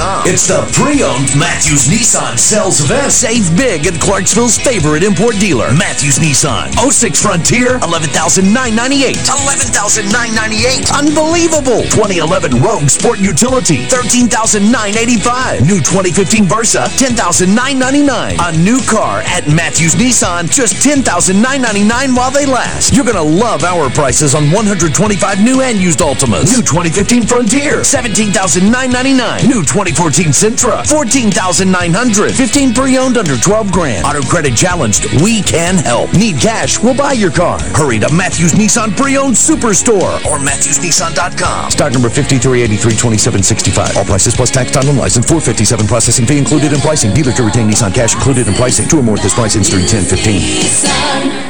ClarksvilleNissan.com. It's the pre-owned Matthews Nissan sales event. Save big at Clarksville's favorite import dealer, Matthews Nissan. 06 Frontier, 11998 11998 Unbelievable! 2011 Rogue Sport Utility, 13985 New 2015 Versa, 10999 A new car at Matthews Nissan, just $10,999 while they last. You're gonna love our prices on 125 new and used Altimas. New 2015 Frontier, $17,999 New 2014 Sentra, 14,900 15 pre-owned under 12 grand. Auto credit challenged, we can help. Need cash, we'll buy your car. Hurry to Matthews Nissan Pre-Owned Superstore or MatthewsNissan.com. Stock number 53832765. All prices plus tax, title, and license. 457 processing fee included in pricing. Dealer to retain Nissan cash included in pricing. Two or more at this price ends 1015.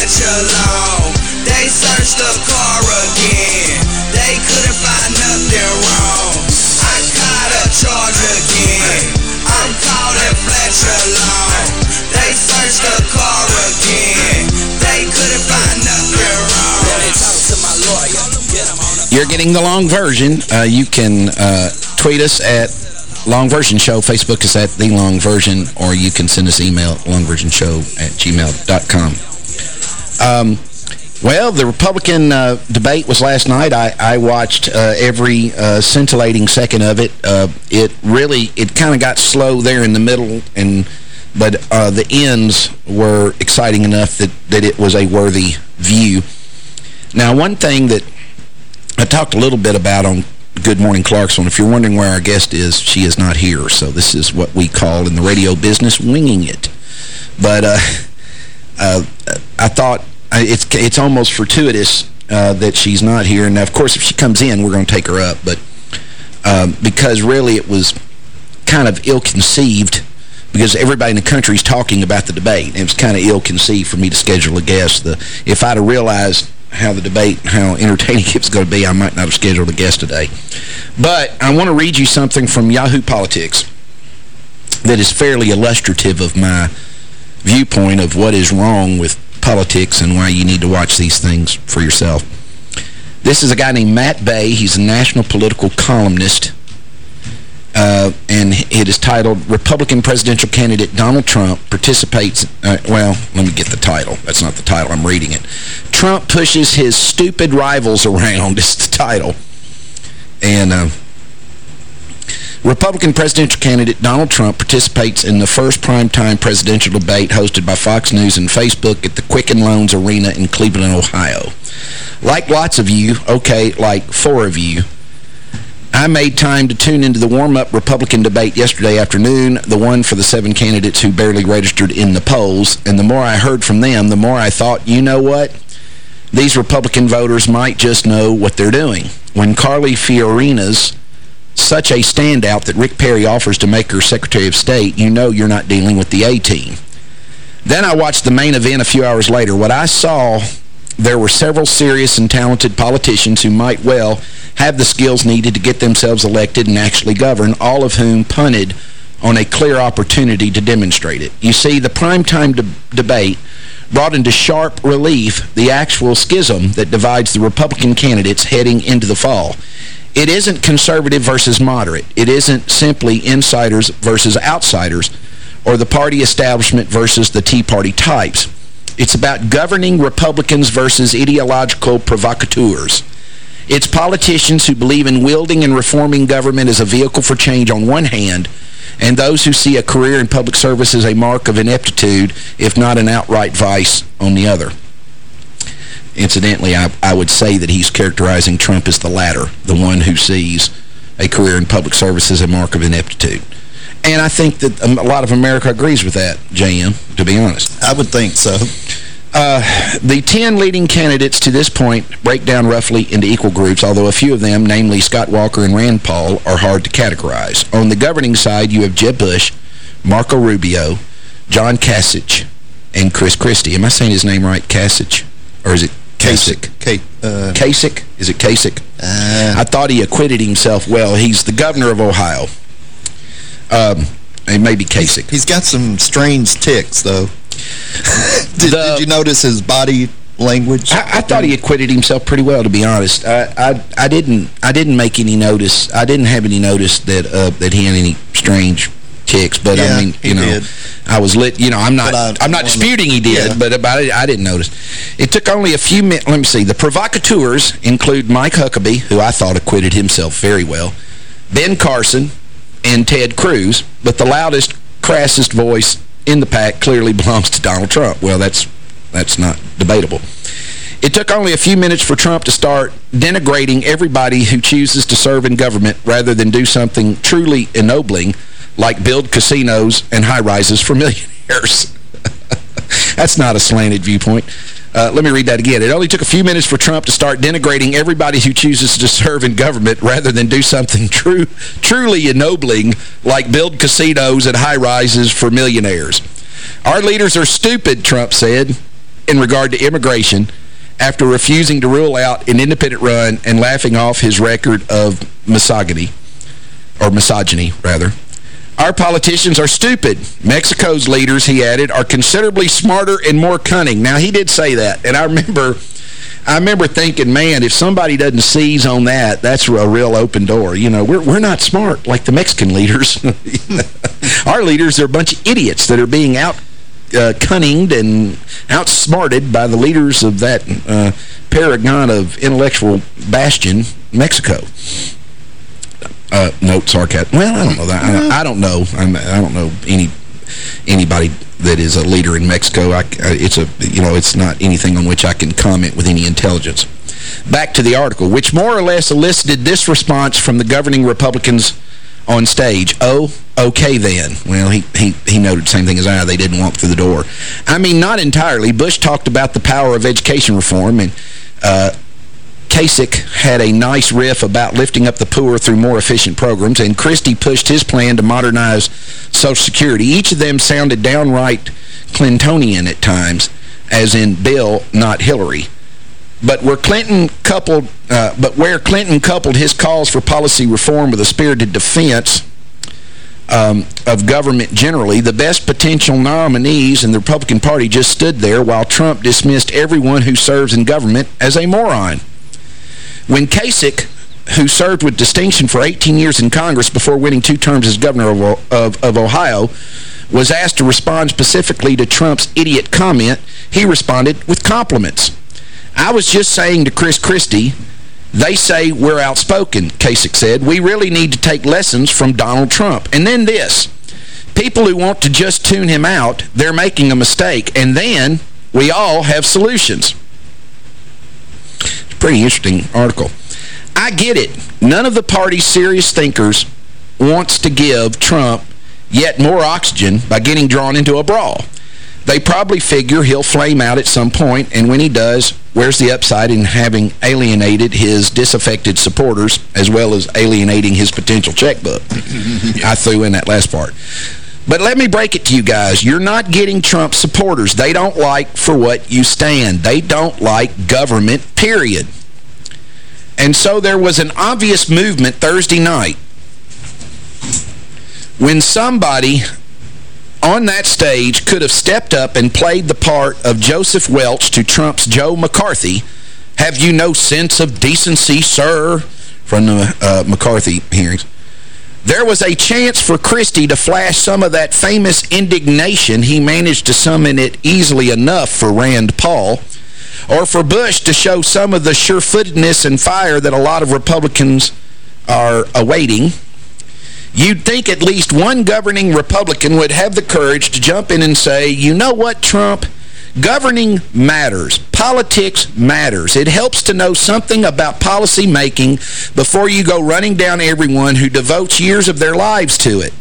They searched the car again. They couldn't find nothing wrong. I got a charge again. I'm calling Fletcher. They searched the car again. They couldn't find nothing wrong. Talk to my lawyer. You're getting the long version. Uh, you can uh, tweet us at Long Version Show. Facebook is at The Long Version, or you can send us email longversionshow at gmail.com. Um, well, the Republican uh, debate was last night. I, I watched uh, every uh, scintillating second of it. Uh, it really, it kind of got slow there in the middle, and but uh, the ends were exciting enough that, that it was a worthy view. Now, one thing that I talked a little bit about on Good Morning Clarkson, If you're wondering where our guest is, she is not here. So this is what we call in the radio business winging it. But uh, I thought it's it's almost fortuitous uh, that she's not here. And of course, if she comes in, we're going to take her up. But um, because really it was kind of ill-conceived because everybody in the country is talking about the debate. It was kind of ill-conceived for me to schedule a guest. The, if I'd have realized how the debate, how entertaining it was going to be, I might not have scheduled a guest today. But I want to read you something from Yahoo Politics that is fairly illustrative of my viewpoint of what is wrong with politics and why you need to watch these things for yourself. This is a guy named Matt Bai. He's a national political columnist. Uh, and it is titled Republican Presidential Candidate Donald Trump Participates... Uh, well, let me get the title. That's not the title. I'm reading it. Trump pushes his stupid rivals around is the title. And uh, Republican presidential candidate Donald Trump participates in the first primetime presidential debate hosted by Fox News and Facebook at the Quicken Loans Arena in Cleveland, Ohio. Like lots of you, okay, like four of you, I made time to tune into the warm-up Republican debate yesterday afternoon, the one for the seven candidates who barely registered in the polls, and the more I heard from them, the more I thought, you know what? These Republican voters might just know what they're doing. When Carly Fiorina's such a standout that Rick Perry offers to make her Secretary of State, you know you're not dealing with the A-team. Then I watched the main event a few hours later. What I saw, there were several serious and talented politicians who might well have the skills needed to get themselves elected and actually govern, all of whom punted on a clear opportunity to demonstrate it. You see, the primetime de debate brought into sharp relief the actual schism that divides the Republican candidates heading into the fall. It isn't conservative versus moderate. It isn't simply insiders versus outsiders or the party establishment versus the Tea Party types. It's about governing Republicans versus ideological provocateurs. It's politicians who believe in wielding and reforming government as a vehicle for change on one hand and those who see a career in public service as a mark of ineptitude, if not an outright vice, on the other. Incidentally, I, I would say that he's characterizing Trump as the latter, the one who sees a career in public service as a mark of ineptitude. And I think that a lot of America agrees with that, JM, to be honest. I would think so. Uh, the 10 leading candidates to this point break down roughly into equal groups, although a few of them, namely Scott Walker and Rand Paul, are hard to categorize. On the governing side, you have Jeb Bush, Marco Rubio, John Kasich, and Chris Christie. Am I saying his name right? Kasich? Or is it Kasich? Uh, Kasich? Is it Kasich? Uh, I thought he acquitted himself well. He's the governor of Ohio. Um, it may be Kasich. He's got some strange ticks, though. did, The- did you notice his body language? I, I thought he acquitted himself pretty well, to be honest. I, I I didn't I didn't make any notice. I didn't have any notice that uh, that he had any strange ticks. But Yeah, I mean, you know, did. I was lit. You know, I'm not I- I'm not disputing he did, yeah. but about it, I didn't notice. It took only a few minutes. Let me see. The provocateurs include Mike Huckabee, who I thought acquitted himself very well, Ben Carson, and Ted Cruz. But the loudest, crassest voice in the pack clearly belongs to Donald Trump. Well, that's that's not debatable. It took only a few minutes for Trump to start denigrating everybody who chooses to serve in government rather than do something truly ennobling like build casinos and high-rises for millionaires. That's not a slanted viewpoint. Uh, let me read that again. It only took a few minutes for Trump to start denigrating everybody who chooses to serve in government rather than do something true, truly ennobling like build casinos and high-rises for millionaires. Our leaders are stupid, Trump said, in regard to immigration after refusing to rule out an independent run and laughing off his record of misogyny, or misogyny, rather. Our politicians are stupid. Mexico's leaders, he added, are considerably smarter and more cunning. Now, he did say that, and I remember... I remember thinking, man, if somebody doesn't seize on that, that's a real open door. You know, we're, we're not smart like the Mexican leaders. Our leaders are a bunch of idiots that are being out uh, cunninged and outsmarted by the leaders of that uh, paragon of intellectual bastion, Mexico. Uh, note sarcasm. Well, I don't know that. I, I don't know. I'm, I don't know any anybody that is a leader in Mexico. I, it's a you know it's not anything on which I can comment with any intelligence. Back to the article, which more or less elicited this response from the governing Republicans on stage. Oh, okay then. Well, he, he, he noted the same thing as I. They didn't walk through the door. I mean, not entirely. Bush talked about the power of education reform, and uh, Kasich had a nice riff about lifting up the poor through more efficient programs, and Christie pushed his plan to modernize Social Security. Each of them sounded downright Clintonian at times, as in Bill, not Hillary. But where Clinton coupled, uh, but where Clinton coupled his calls for policy reform with a spirited defense um, of government generally, the best potential nominees in the Republican Party just stood there while Trump dismissed everyone who serves in government as a moron. When Kasich, who served with distinction for 18 years in Congress before winning two terms as governor of, of, of Ohio, was asked to respond specifically to Trump's idiot comment, he responded with compliments. I was just saying to Chris Christie, They say we're outspoken, Kasich said. We really need to take lessons from Donald Trump. And then this. People who want to just tune him out, they're making a mistake. And then we all have solutions. Pretty interesting article. I get it. None of the party's serious thinkers wants to give Trump yet more oxygen by getting drawn into a brawl. They probably figure he'll flame out at some point, and when he does, where's the upside in having alienated his disaffected supporters as well as alienating his potential checkbook? I threw in that last part. But let me break it to you guys. You're not getting Trump supporters. They don't like for what you stand. They don't like government, period. And so there was an obvious movement Thursday night when somebody on that stage could have stepped up and played the part of Joseph Welch to Trump's Joe McCarthy. Have you no sense of decency, sir? From the uh, McCarthy hearings. There was a chance for Christie to flash some of that famous indignation. He managed to summon it easily enough for Rand Paul. Or for Bush to show some of the sure-footedness and fire that a lot of Republicans are awaiting. You'd think at least one governing Republican would have the courage to jump in and say, you know what, Trump? Governing matters. Politics matters. It helps to know something about policy making before you go running down everyone who devotes years of their lives to it.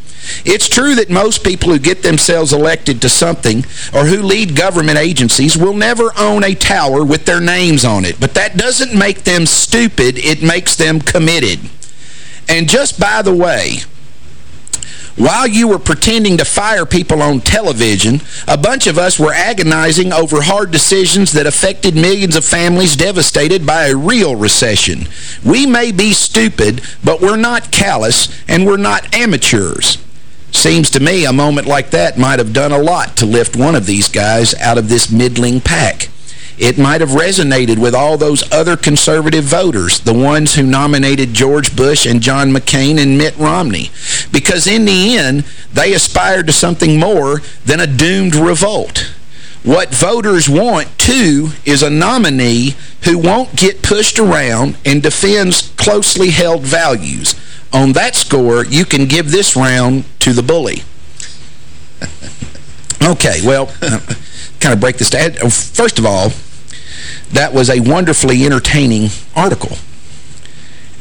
It's true that most people who get themselves elected to something or who lead government agencies will never own a tower with their names on it. But that doesn't make them stupid. It makes them committed. And just by the way, while you were pretending to fire people on television, a bunch of us were agonizing over hard decisions that affected millions of families devastated by a real recession. We may be stupid, but we're not callous, and we're not amateurs. Seems to me a moment like that might have done a lot to lift one of these guys out of this middling pack. It might have resonated with all those other conservative voters, the ones who nominated George Bush and John McCain and Mitt Romney. Because in the end, they aspired to something more than a doomed revolt. What voters want, too, is a nominee who won't get pushed around and defends closely held values. On that score, you can give this round to the bully. okay, well, kind of break this down. First of all, that was a wonderfully entertaining article.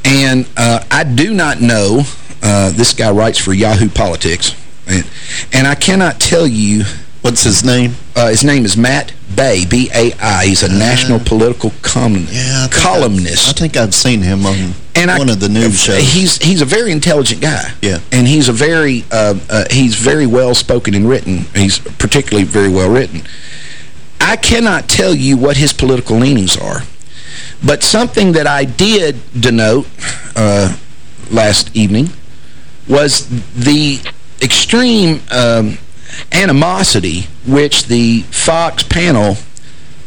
And uh, I do not know, uh, this guy writes for Yahoo Politics, and, and I cannot tell you... What's his name? Uh, his name is Matt Bai, B-A-I. He's a national political yeah, columnist. I, I think I've seen him on and one I, of the news shows. He's he's a very intelligent guy. Yeah. And he's a very uh, uh, he's very well spoken and written. He's particularly very well written. I cannot tell you what his political leanings are. But something that I did denote uh, last evening was the extreme um, animosity which the Fox panel,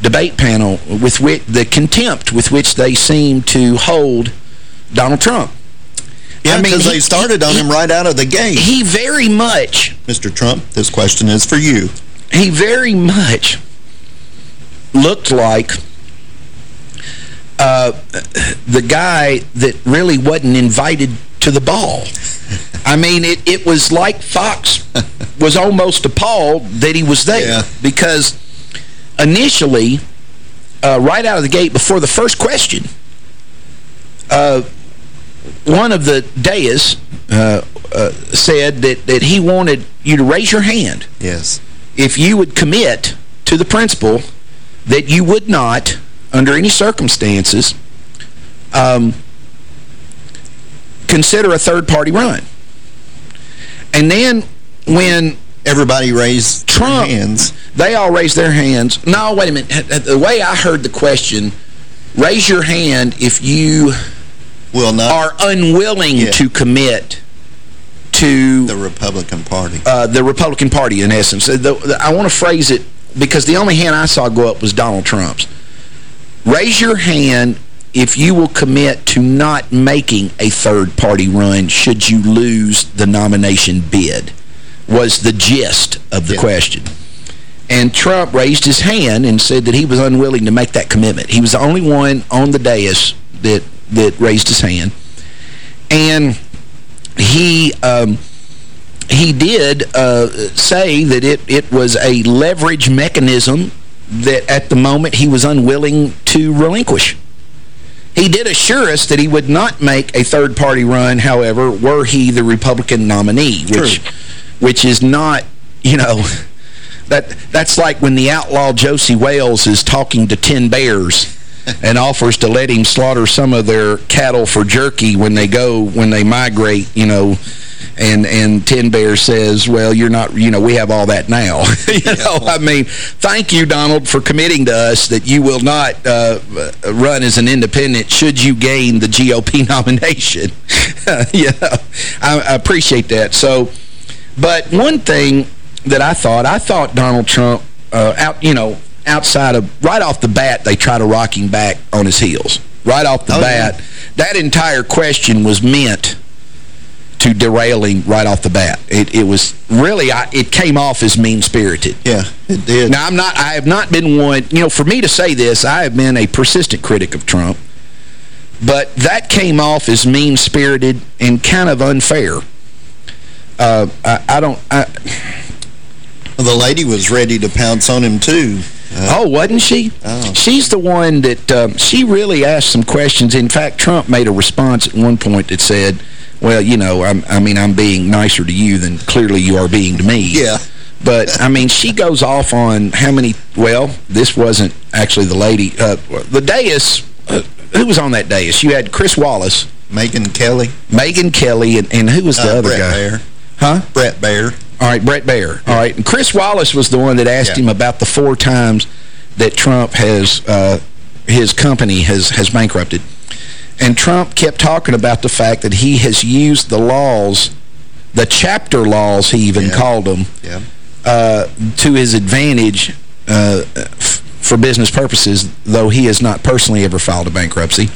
debate panel, with which the contempt with which they seem to hold Donald Trump. Yeah, I mean, because they started on he, him right out of the gate. He very much... Mr. Trump, this question is for you. He very much looked like uh, the guy that really wasn't invited to the ball. I mean, it, it was like Fox was almost appalled that he was there yeah. because initially, uh, right out of the gate, before the first question, uh, one of the dais uh, uh, said that, that he wanted you to raise your hand. Yes. If you would commit to the principle that you would not, under any circumstances, um, consider a third-party run. And then when everybody raised Trump, hands. They all raised their hands. No, wait a minute. The way I heard the question, raise your hand if you Will not. are unwilling yeah. to commit to... The Republican Party. Uh, the Republican Party, in essence. The, the, I want to phrase it because the only hand I saw go up was Donald Trump's. Raise your hand if you will commit to not making a third-party run should you lose the nomination bid, was the gist of the yeah. question. And Trump raised his hand and said that he was unwilling to make that commitment. He was the only one on the dais that that raised his hand. And he... Um, he did uh, say that it, it was a leverage mechanism that at the moment he was unwilling to relinquish. He did assure us that he would not make a third-party run, however, were he the Republican nominee, which which is not, you know, that that's like when the outlaw Josey Wales is talking to Ten Bears and offers to let him slaughter some of their cattle for jerky when they go, when they migrate, you know, and and Ten Bear says, well, you're not, you know, we have all that now. you know, I mean, thank you, Donald, for committing to us that you will not uh, run as an independent should you gain the GOP nomination. yeah, I, I appreciate that. So, but one thing that I thought, I thought Donald Trump, uh, out, you know, outside of, right off the bat, they try to rock him back on his heels. Right off the Oh, bat. yeah. That entire question was meant to derailing right off the bat. It, it was really, I, it came off as mean-spirited. Yeah, it did. Now, I'm not, I have not been one, you know, for me to say this, I have been a persistent critic of Trump, but that came off as mean-spirited and kind of unfair. Uh, I, I don't, I, the lady was ready to pounce on him, too. Uh, oh, wasn't she? Oh. She's the one that, um, she really asked some questions. In fact, Trump made a response at one point that said, well, you know, I'm, I mean, I'm being nicer to you than clearly you are being to me. Yeah. But, I mean, she goes off on how many, well, this wasn't actually the lady. Uh, the dais, uh, who was on that dais? You had Chris Wallace. Megyn Kelly. Megyn Kelly, and, and who was the Uh, other Bret guy? Baier. Huh? Bret Baier. All right, Bret Baier. All right, and Chris Wallace was the one that asked Yeah. him about the four times that Trump has, uh, his company has, has bankrupted. And Trump kept talking about the fact that he has used the laws, the chapter laws he even Yeah. called them, Yeah. uh, to his advantage uh, f- for business purposes, though he has not personally ever filed a bankruptcy.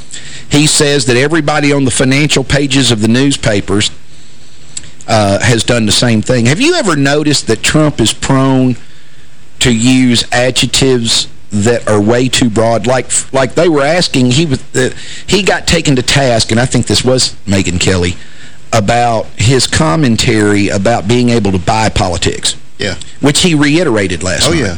He says that everybody on the financial pages of the newspapers uh, has done the same thing. Have you ever noticed that Trump is prone to use adjectives that are way too broad? Like like they were asking, he was uh, he got taken to task, and I think this was Megyn Kelly, about his commentary about being able to buy politics, Yeah. which he reiterated last Oh, night. yeah.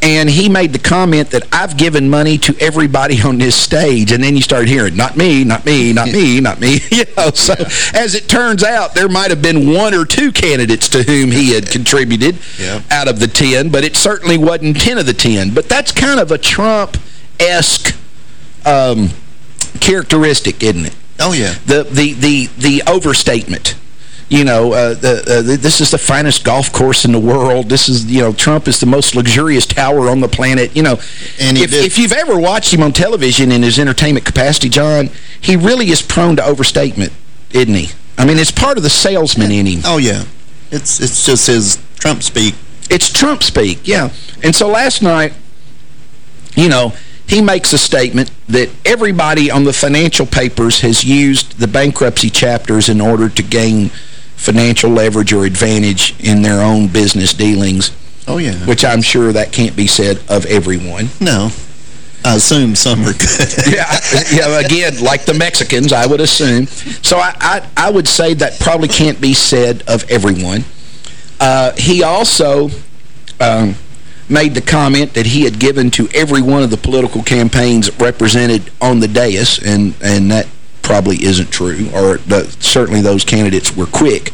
And he made the comment that I've given money to everybody on this stage. And then you started hearing, not me, not me, not me, not me. You know, so as it turns out, there might have been one or two candidates to whom he had contributed Yeah. out of the 10, but it certainly wasn't 10 of the 10. But that's kind of a Trump-esque um, characteristic, isn't it? Oh, yeah. the the the the overstatement. You know, uh, the, uh, this is the finest golf course in the world. This is, you know, Trump is the most luxurious tower on the planet. You know, And if, if you've ever watched him on television in his entertainment capacity, John, he really is prone to overstatement, isn't he? I mean, it's part of the salesman in him. Oh, yeah. It's it's just his Trump speak. It's Trump speak, yeah. And so last night, you know, he makes a statement that everybody on the financial papers has used the bankruptcy chapters in order to gain financial leverage or advantage in their own business dealings, Oh, yeah. which I'm sure that can't be said of everyone. No. I assume some are good. yeah, yeah, again, like the Mexicans, I would assume. So I, I, I would say that probably can't be said of everyone. Uh, he also um, made the comment that he had given to every one of the political campaigns represented on the dais, and, and that probably isn't true, or the, certainly those candidates were quick.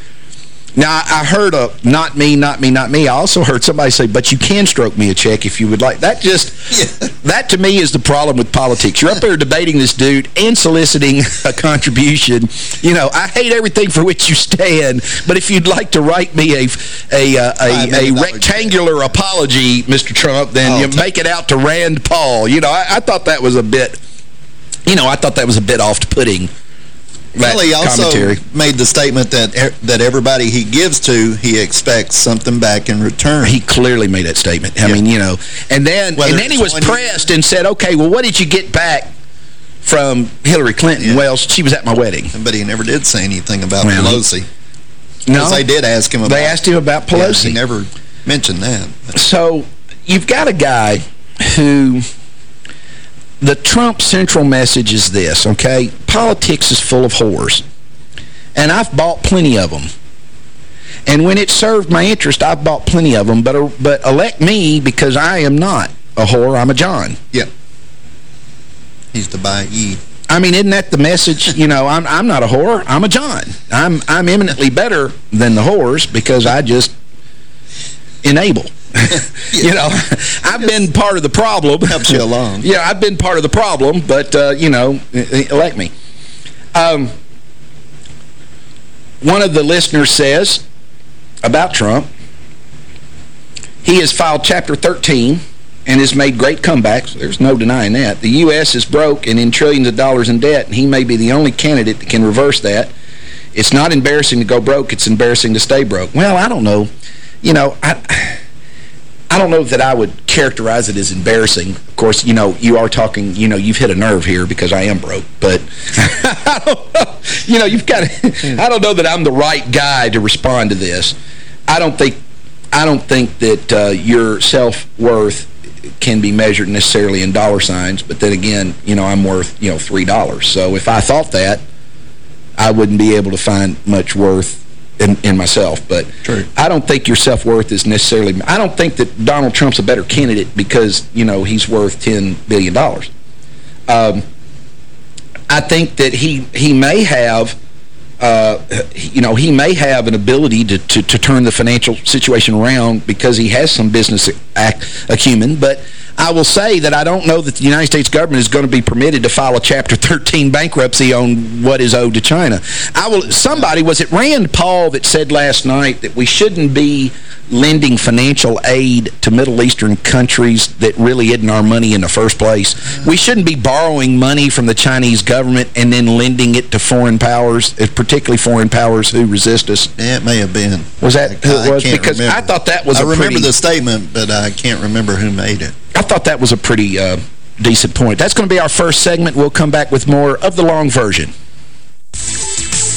Now, I heard a not me, not me, not me. I also heard somebody say, but you can stroke me a check if you would like. That just, that to me is the problem with politics. You're up there debating this dude and soliciting a contribution. You know, I hate everything for which you stand, but if you'd like to write me a, a, a, Five a, rectangular apology, Mr. Trump, then Oh, you make it out to Rand Paul. You know, I, I thought that was a bit, you know, I thought that was a bit off-putting. he also commentary. made the statement that er, that everybody he gives to, he expects something back in return. He clearly made that statement. I Yeah. mean, you know, and then Whether and then he was pressed and said, okay, well, what did you get back from Hillary Clinton? Yeah. Well, she was at my wedding. but he never did say anything about Well, Pelosi. No, they did ask him about they asked him about Yeah, Pelosi. he never mentioned that. So you've got a guy who the Trump central message is this, okay? Politics is full of whores. And I've bought plenty of them. And when it served my interest, I've bought plenty of them. But, uh, but elect me because I am not a whore. I'm a John. Yeah. He's the buy E. I mean, isn't that the message? you know, I'm I'm not a whore. I'm a John. I'm I'm eminently better than the whores because I just enable. you know, I've been part of the problem. Helps you along. yeah, I've been part of the problem, but, uh, you know, elect me. Um, one of the listeners says about Trump, he has filed Chapter 13 and has made great comebacks. There's no denying that. The U.S. is broke and in trillions of dollars in debt, and he may be the only candidate that can reverse that. It's not embarrassing to go broke. It's embarrassing to stay broke. Well, I don't know. You know, I... I don't know that I would characterize it as embarrassing. Of course, you know, you are talking, you know, you've hit a nerve here because I am broke. But, you know, you've got to, I don't know that I'm the right guy to respond to this. I don't think, I don't think that uh, your self-worth can be measured necessarily in dollar signs. But then again, you know, I'm worth, you know, $3. So if I thought that, I wouldn't be able to find much worth in, in myself. But True. I don't think your self-worth is necessarily... I don't think that Donald Trump's a better candidate because, you know, he's worth $10 billion. Um, I think that he, he may have... Uh, you know, he may have an ability to, to, to turn the financial situation around because he has some business acumen, but I will say that I don't know that the United States government is going to be permitted to file a Chapter 13 bankruptcy on what is owed to China. I will. Somebody, was it Rand Paul that said last night that we shouldn't be lending financial aid to Middle Eastern countries that really isn't our money in the first place? We shouldn't be borrowing money from the Chinese government and then lending it to foreign powers, uh, particularly foreign powers who resist us. Yeah, it may have been. Was that who it I was? can't Because remember. I thought that was I remember pretty... the statement, but I can't remember who made it. I thought that was a pretty uh, decent point. That's going to be our first segment. We'll come back with more of the long version.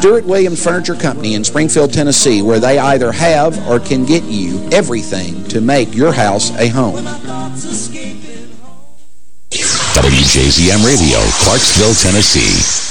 Stewart Williams Furniture Company in Springfield, Tennessee, where they either have or can get you everything to make your house a home. WJZM Radio, Clarksville, Tennessee.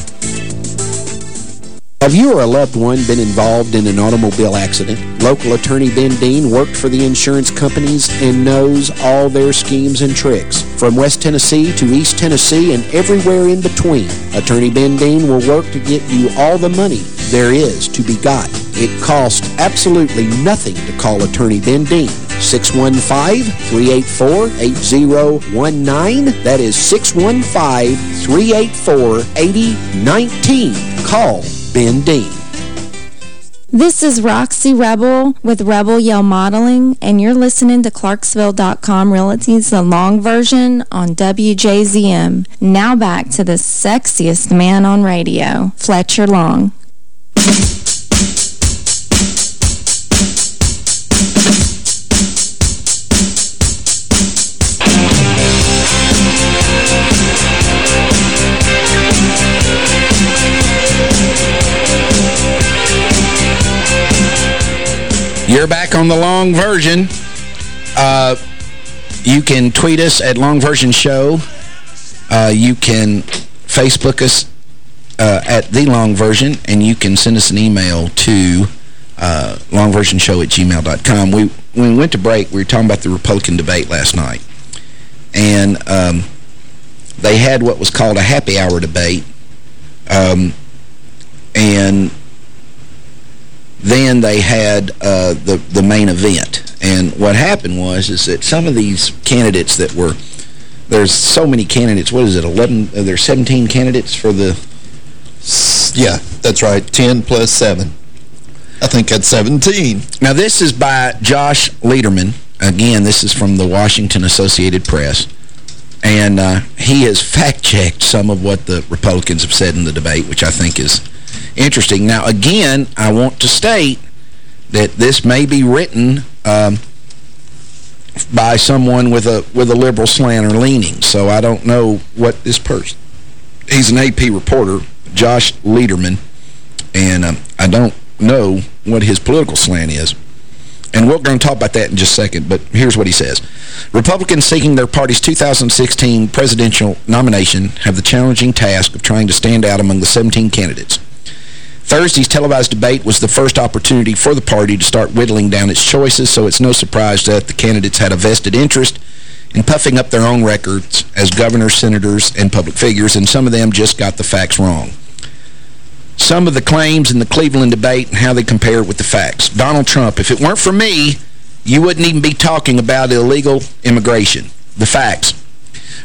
Have you or a loved one been involved in an automobile accident? Local attorney Ben Dean worked for the insurance companies and knows all their schemes and tricks. From West Tennessee to East Tennessee and everywhere in between, Attorney Ben Dean will work to get you all the money there is to be got. It costs absolutely nothing to call Attorney Ben Dean. 615-384-8019. That is 615-384-8019. Call Ben Dean. This is Roxy Rebel with Rebel Yell Modeling, and you're listening to Clarksville.com Realty's The Long Version on WJZM. Now back to the sexiest man on radio, Fletcher Long. You're back on the long version. Uh, you can tweet us at Long Version Show. Uh, you can Facebook us uh, at The Long Version, and you can send us an email to uh, longversionshow at gmail.com. We, when we went to break, we were talking about the Republican debate last night. And um, they had what was called a happy hour debate. Um, and then they had uh, the the main event. And what happened was is that some of these candidates that were there's so many candidates. What is it? 11 uh, there's 17 candidates for the Yeah, that's right. 10 plus 7. I think that's 17. Now this is by Josh Lederman. Again, this is from the Washington Associated Press. And uh, he has fact-checked some of what the Republicans have said in the debate, which I think is interesting. Now, again, I want to state that this may be written um, by someone with a with a liberal slant or leaning. So I don't know what this person... He's an AP reporter, Josh Lederman, and um, I don't know what his political slant is. And we're going to talk about that in just a second, but here's what he says. Republicans seeking their party's 2016 presidential nomination have the challenging task of trying to stand out among the 17 candidates. Thursday's televised debate was the first opportunity for the party to start whittling down its choices, so it's no surprise that the candidates had a vested interest in puffing up their own records as governors, senators, and public figures, and some of them just got the facts wrong. Some of the claims in the Cleveland debate and how they compare with the facts. Donald Trump, if it weren't for me, you wouldn't even be talking about illegal immigration. The facts.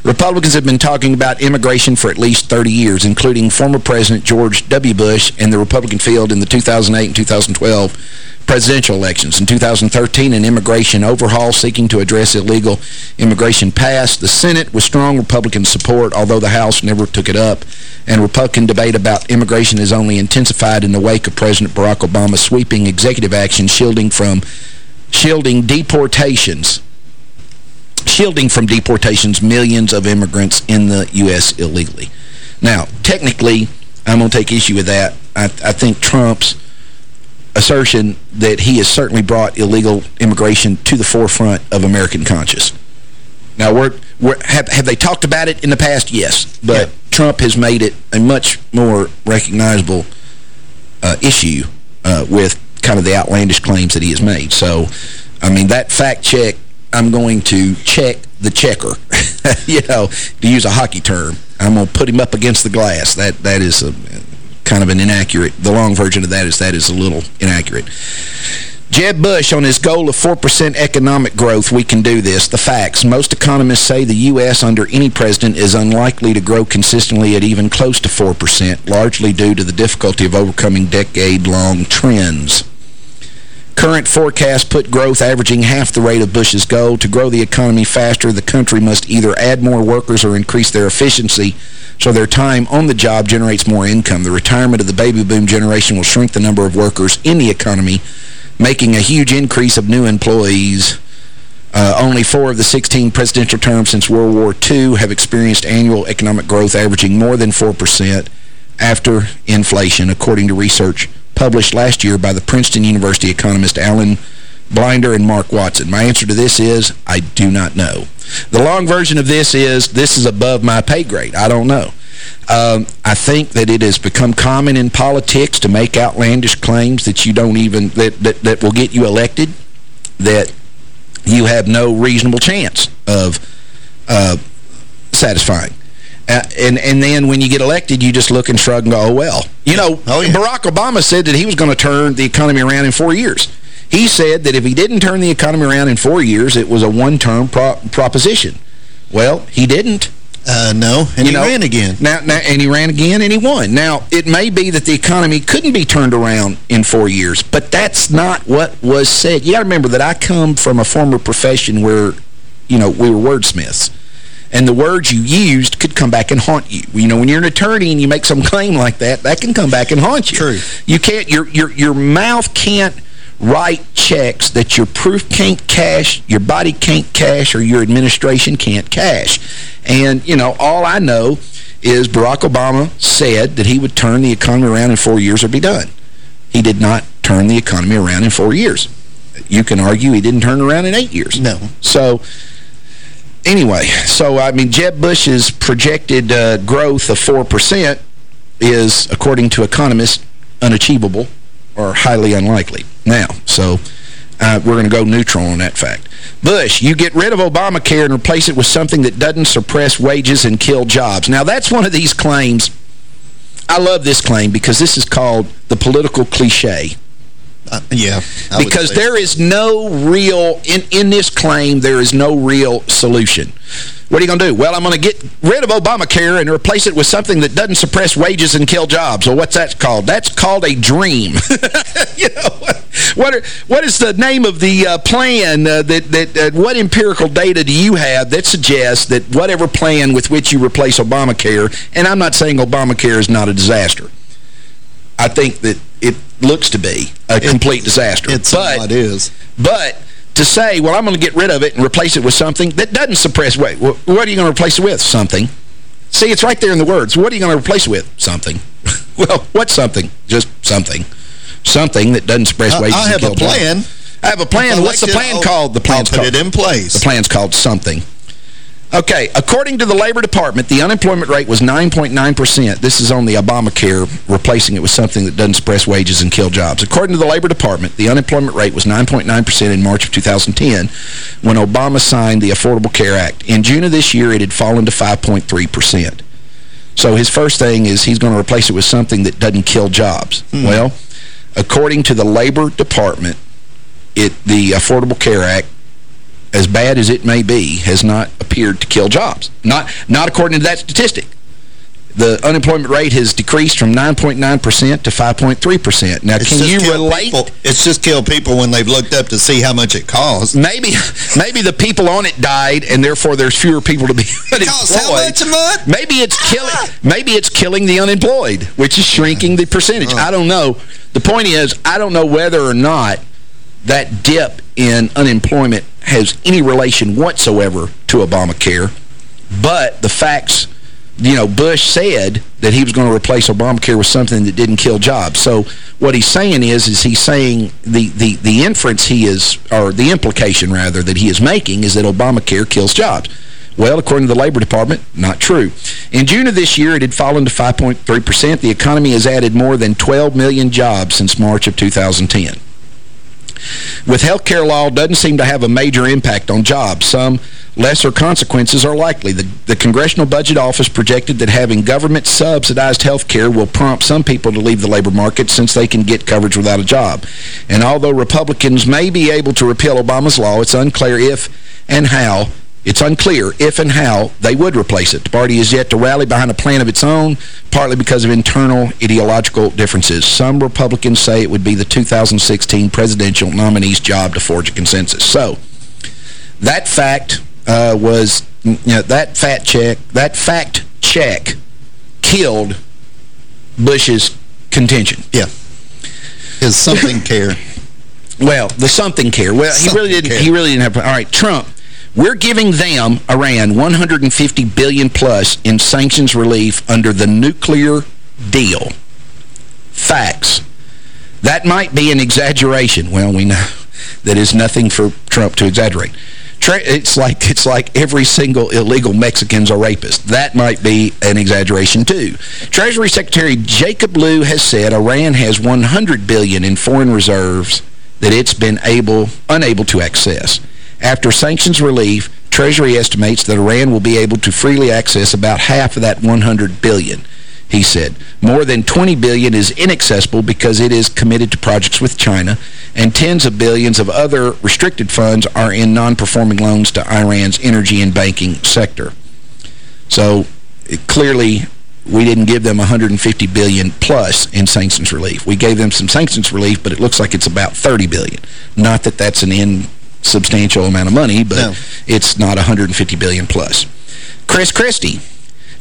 Republicans have been talking about immigration for at least 30 years, including former President George W. Bush and the Republican field in the 2008 and 2012 presidential elections. In 2013, an immigration overhaul seeking to address illegal immigration passed. The Senate with strong Republican support, although the House never took it up. And Republican debate about immigration has only intensified in the wake of President Barack Obama's sweeping executive action shielding from shielding deportations shielding from deportations millions of immigrants in the U.S. illegally. Now, technically, I'm going to take issue with that. I, I think Trump's assertion that he has certainly brought illegal immigration to the forefront of American conscience. Now, we're, we're, have, have they talked about it in the past? Yes. But yeah. Trump has made it a much more recognizable uh, issue uh, with kind of the outlandish claims that he has made. So, I mean, that fact check, I'm going to check the checker, you know, to use a hockey term. I'm going to put him up against the glass. That That is a, kind of an inaccurate, the long version of that is that is a little inaccurate. Jeb Bush on his goal of 4% economic growth, we can do this. The facts. Most economists say the U.S. under any president is unlikely to grow consistently at even close to 4%, largely due to the difficulty of overcoming decade-long trends. Current forecasts put growth averaging half the rate of Bush's goal. To grow the economy faster, the country must either add more workers or increase their efficiency so their time on the job generates more income. The retirement of the baby boom generation will shrink the number of workers in the economy, making a huge increase of new employees. Uh, only four of the 16 presidential terms since World War II have experienced annual economic growth averaging more than 4% after inflation, according to research published last year by the Princeton University economist Alan Blinder and Mark Watson. My answer to this is, I do not know. The long version of this is, this is above my pay grade. I don't know. Um, I think that it has become common in politics to make outlandish claims that you don't even, that, that, that will get you elected, that you have no reasonable chance of uh, satisfying. Uh, and and then when you get elected, you just look and shrug and go, oh, well. You know, oh, yeah. Barack Obama said that he was going to turn the economy around in four years. He said that if he didn't turn the economy around in four years, it was a one-term pro proposition. Well, he didn't. Uh, no, and you he know, ran again. Now, now, and he ran again, and he won. Now, it may be that the economy couldn't be turned around in four years, but that's not what was said. You got to remember that I come from a former profession where, you know, we were wordsmiths and the words you used could come back and haunt you. You know, when you're an attorney and you make some claim like that, that can come back and haunt you. True. You can't, your, your, your mouth can't write checks that your proof can't cash, your body can't cash, or your administration can't cash. And, you know, all I know is Barack Obama said that he would turn the economy around in four years or be done. He did not turn the economy around in four years. You can argue he didn't turn around in eight years. No. So anyway, so, I mean, Jeb Bush's projected uh, growth of 4% is, according to economists, unachievable or highly unlikely. Now, so uh, we're going to go neutral on that fact. Bush, you get rid of Obamacare and replace it with something that doesn't suppress wages and kill jobs. Now, that's one of these claims. I love this claim because this is called the political cliche. Uh, yeah. I because there is no real, in, in this claim, there is no real solution. What are you going to do? Well, I'm going to get rid of Obamacare and replace it with something that doesn't suppress wages and kill jobs. Well, what's that called? That's called a dream. you know, what, are, what is the name of the uh, plan uh, that, that uh, what empirical data do you have that suggests that whatever plan with which you replace Obamacare, and I'm not saying Obamacare is not a disaster. I think that it looks to be a it, complete disaster. It's but, it is. But to say, well, I'm going to get rid of it and replace it with something that doesn't suppress weight. Well, what are you going to replace it with? Something. See, it's right there in the words. What are you going to replace it with? Something. well, what's something? Just something. Something that doesn't suppress I, wages I have a plan. I have a plan. What's the plan called? The plan's I'll put called, it in place. The plan's called something. Okay, according to the Labor Department, the unemployment rate was 9.9%. This is on the Obamacare, replacing it with something that doesn't suppress wages and kill jobs. According to the Labor Department, the unemployment rate was 9.9% in March of 2010 when Obama signed the Affordable Care Act. In June of this year, it had fallen to 5.3%. So his first thing is he's going to replace it with something that doesn't kill jobs. Hmm. Well, according to the Labor Department, it the Affordable Care Act as bad as it may be, has not appeared to kill jobs. Not not according to that statistic. The unemployment rate has decreased from 9.9% to 5.3%. Now, It's can you relate? People. It's just killed people when they've looked up to see how much it costs. Maybe maybe the people on it died, and therefore there's fewer people to be Costs how unemployed. much a month? Maybe it's killing ah! maybe it's killing the unemployed, which is shrinking the percentage. Uh-huh. I don't know. The point is, I don't know whether or not that dip in unemployment has any relation whatsoever to Obamacare. But the facts, you know, Bush said that he was going to replace Obamacare with something that didn't kill jobs. So what he's saying is, is he's saying the, the, the inference he is, or the implication rather, that he is making is that Obamacare kills jobs. Well, according to the Labor Department, not true. In June of this year, it had fallen to 5.3%. The economy has added more than 12 million jobs since March of 2010 with health care law doesn't seem to have a major impact on jobs. Some lesser consequences are likely. The, the Congressional Budget Office projected that having government-subsidized health care will prompt some people to leave the labor market since they can get coverage without a job. And although Republicans may be able to repeal Obama's law, it's unclear if and how It's unclear if and how they would replace it. The party is yet to rally behind a plan of its own, partly because of internal ideological differences. Some Republicans say it would be the 2016 presidential nominee's job to forge a consensus. So, that fact uh, was, you know, that fact check, that fact check killed Bush's contention. Yeah. His something care. Well, the something care. Well, something he really didn't. Care. He really didn't have. All right, Trump. We're giving them, Iran, 150 billion plus in sanctions relief under the nuclear deal. Facts. That might be an exaggeration. Well, we know that is nothing for Trump to exaggerate. It's like it's like every single illegal Mexican's a rapist. That might be an exaggeration, too. Treasury Secretary Jacob Lew has said Iran has 100 billion in foreign reserves that it's been able unable to access. After sanctions relief, Treasury estimates that Iran will be able to freely access about half of that 100 billion, he said. More than 20 billion is inaccessible because it is committed to projects with China, and tens of billions of other restricted funds are in non-performing loans to Iran's energy and banking sector. So, clearly, we didn't give them 150 billion plus in sanctions relief. We gave them some sanctions relief, but it looks like it's about 30 billion. Not that that's an in substantial amount of money, but no. it's not 150 billion plus. Chris Christie,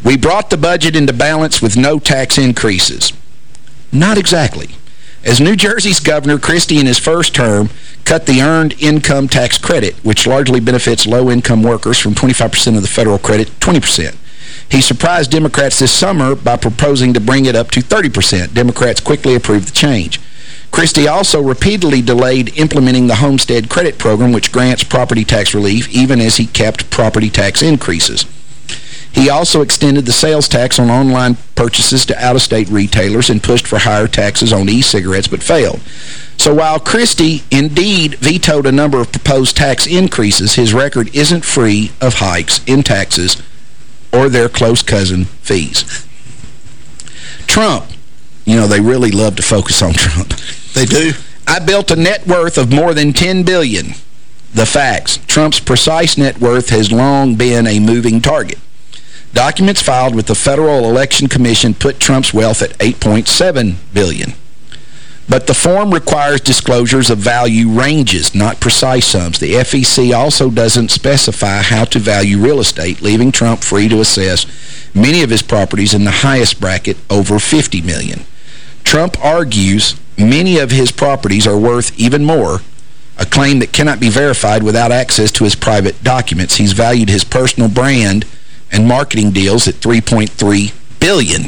we brought the budget into balance with no tax increases. Not exactly. As New Jersey's governor, Christie in his first term cut the earned income tax credit, which largely benefits low-income workers from 25% of the federal credit to 20%. He surprised Democrats this summer by proposing to bring it up to 30%. Democrats quickly approved the change. Christie also repeatedly delayed implementing the Homestead Credit Program, which grants property tax relief, even as he kept property tax increases. He also extended the sales tax on online purchases to out-of-state retailers and pushed for higher taxes on e-cigarettes, but failed. So while Christie indeed vetoed a number of proposed tax increases, his record isn't free of hikes in taxes or their close cousin fees. Trump, you know, they really love to focus on Trump. They do. I built a net worth of more than 10 billion. The facts. Trump's precise net worth has long been a moving target. Documents filed with the Federal Election Commission put Trump's wealth at 8.7 billion. But the form requires disclosures of value ranges, not precise sums. The FEC also doesn't specify how to value real estate, leaving Trump free to assess many of his properties in the highest bracket, over 50 million. Trump argues many of his properties are worth even more, a claim that cannot be verified without access to his private documents. He's valued his personal brand and marketing deals at 3.3 billion.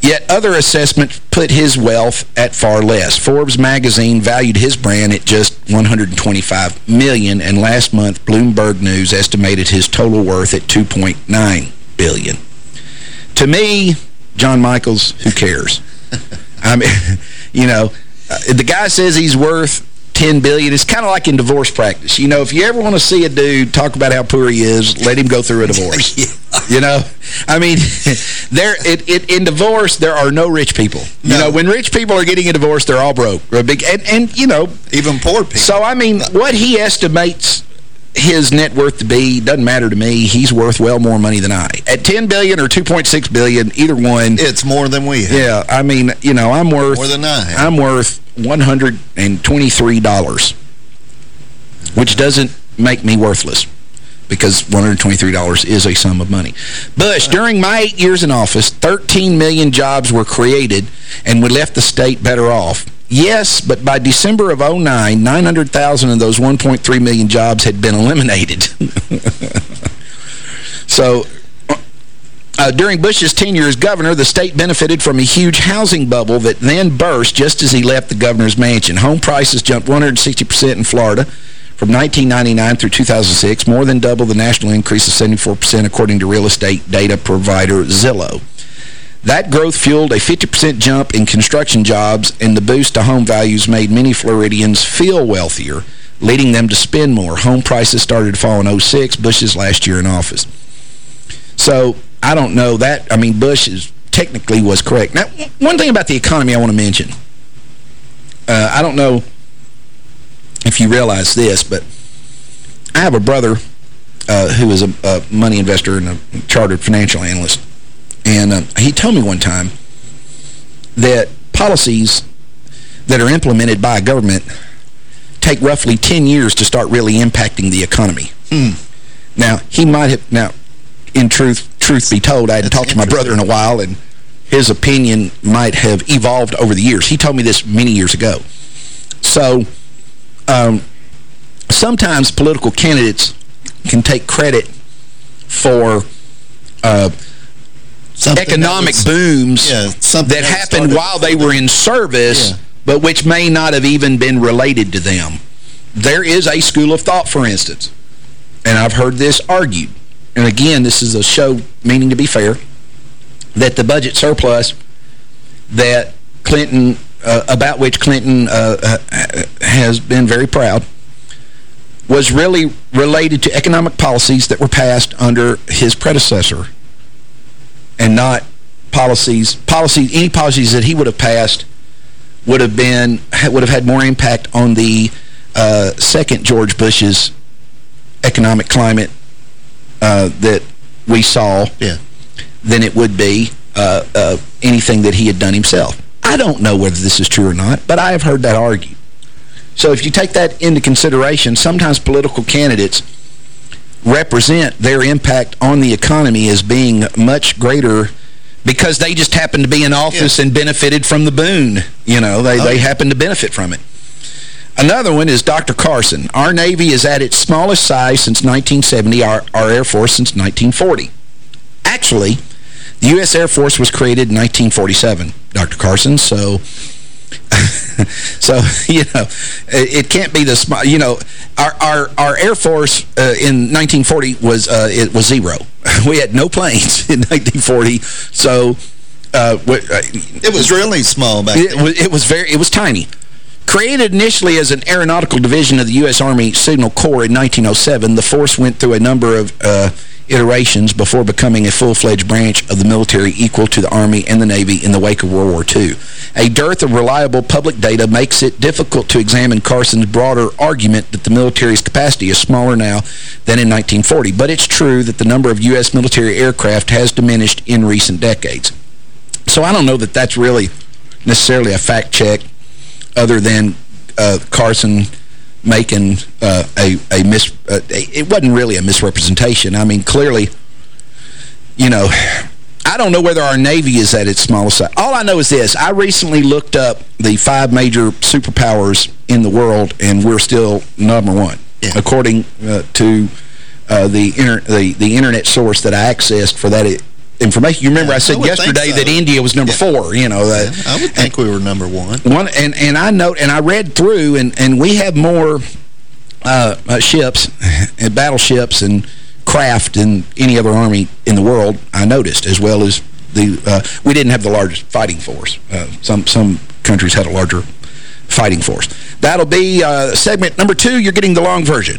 Yet other assessments put his wealth at far less. Forbes magazine valued his brand at just 125 million, and last month Bloomberg News estimated his total worth at 2.9 billion. To me, John Michaels, who cares? I mean, you know, uh, the guy says he's worth 10 billion. It's kind of like in divorce practice. You know, if you ever want to see a dude talk about how poor he is, let him go through a divorce. yeah. You know? I mean, there it, it, in divorce, there are no rich people. No. You know, when rich people are getting a divorce, they're all broke. Big, and, and, you know... Even poor people. So, I mean, what he estimates his net worth to be doesn't matter to me. He's worth well more money than I. At 10 billion or 2.6 billion, either one... It's more than we have. Yeah, I mean, you know, I'm worth... More than I have. I'm worth $123, which doesn't make me worthless because $123 is a sum of money. Bush, during my eight years in office, 13 million jobs were created, and we left the state better off. Yes, but by December of 09, 900,000 of those 1.3 million jobs had been eliminated. so uh, during Bush's tenure as governor, the state benefited from a huge housing bubble that then burst just as he left the governor's mansion. Home prices jumped 160% in Florida from 1999 through 2006, more than double the national increase of 74% according to real estate data provider Zillow. That growth fueled a 50% jump in construction jobs, and the boost to home values made many Floridians feel wealthier, leading them to spend more. Home prices started to fall in 06, Bush's last year in office. So, I don't know that. I mean, Bush is technically was correct. Now, one thing about the economy I want to mention. Uh, I don't know if you realize this, but I have a brother uh, who is a, a, money investor and a chartered financial analyst. And uh, he told me one time that policies that are implemented by a government take roughly 10 years to start really impacting the economy. Hmm. Now, he might have... Now, in truth, truth be told, I hadn't talked to my brother in a while, and his opinion might have evolved over the years. He told me this many years ago. So, um, sometimes political candidates can take credit for uh, economic was, booms yeah, that happened while they were in service, yeah. but which may not have even been related to them. There is a school of thought, for instance, and I've heard this argued, and again, this is a show meaning to be fair, that the budget surplus that Clinton, uh, about which Clinton uh, uh has been very proud, was really related to economic policies that were passed under his predecessor and not policies, policies, any policies that he would have passed would have been, would have had more impact on the uh, second George Bush's economic climate uh, that we saw yeah. than it would be uh, uh, anything that he had done himself. I don't know whether this is true or not, but I have heard that argued. So if you take that into consideration, sometimes political candidates represent their impact on the economy as being much greater because they just happened to be in office yeah. and benefited from the boon. You know, they, oh. they happen to benefit from it. Another one is Dr. Carson. Our Navy is at its smallest size since 1970, our, our Air Force since 1940. Actually, the U.S. Air Force was created in 1947, Dr. Carson, so so, you know, it can't be the, small, you know, our, our, our Air Force uh, in 1940 was, uh, it was zero. We had no planes in 1940, so... Uh, uh, it was really small back it, was, it was very, it was tiny. Created initially as an aeronautical division of the U.S. Army Signal Corps in 1907, the force went through a number of uh, iterations before becoming a full-fledged branch of the military equal to the Army and the Navy in the wake of World War II. A dearth of reliable public data makes it difficult to examine Carson's broader argument that the military's capacity is smaller now than in 1940, but it's true that the number of U.S. military aircraft has diminished in recent decades. So I don't know that that's really necessarily a fact check other than uh, Carson making uh, a, a mis... Uh, it wasn't really a misrepresentation. I mean, clearly, you know, I don't know whether our Navy is at its smallest size. All I know is this. I recently looked up the five major superpowers in the world, and we're still number one, yeah. according uh, to uh, the, the, the internet source that I accessed for that information. You remember I said I yesterday so. that India was number yeah. four, you know. Yeah, I would think we were number one. One and and I note and I read through and and we have more uh, uh, ships and battleships and craft than any other army in the world. I noticed as well as the uh, we didn't have the largest fighting force. Uh, some some countries had a larger fighting force. That'll be uh, segment number two. You're getting the long version.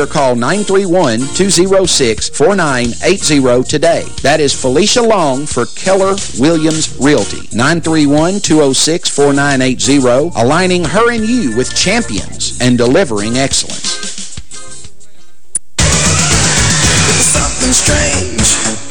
call 931-206-4980 today. That is Felicia Long for Keller Williams Realty. 931-206-4980, aligning her and you with champions and delivering excellence. Something strange.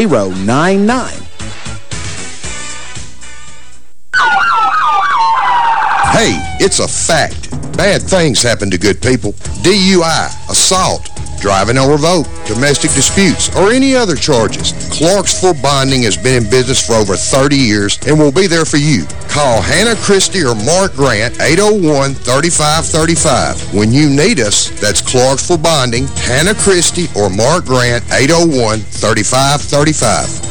1099. Hey, it's a fact. Bad things happen to good people. DUI, assault, driving on revoke, domestic disputes, or any other charges. Clarksville Bonding has been in business for over 30 years and will be there for you. Call Hannah Christie or Mark Grant, 801-3535. When you need us, that's Clarksville Bonding, Hannah Christie or Mark Grant, 801-3535.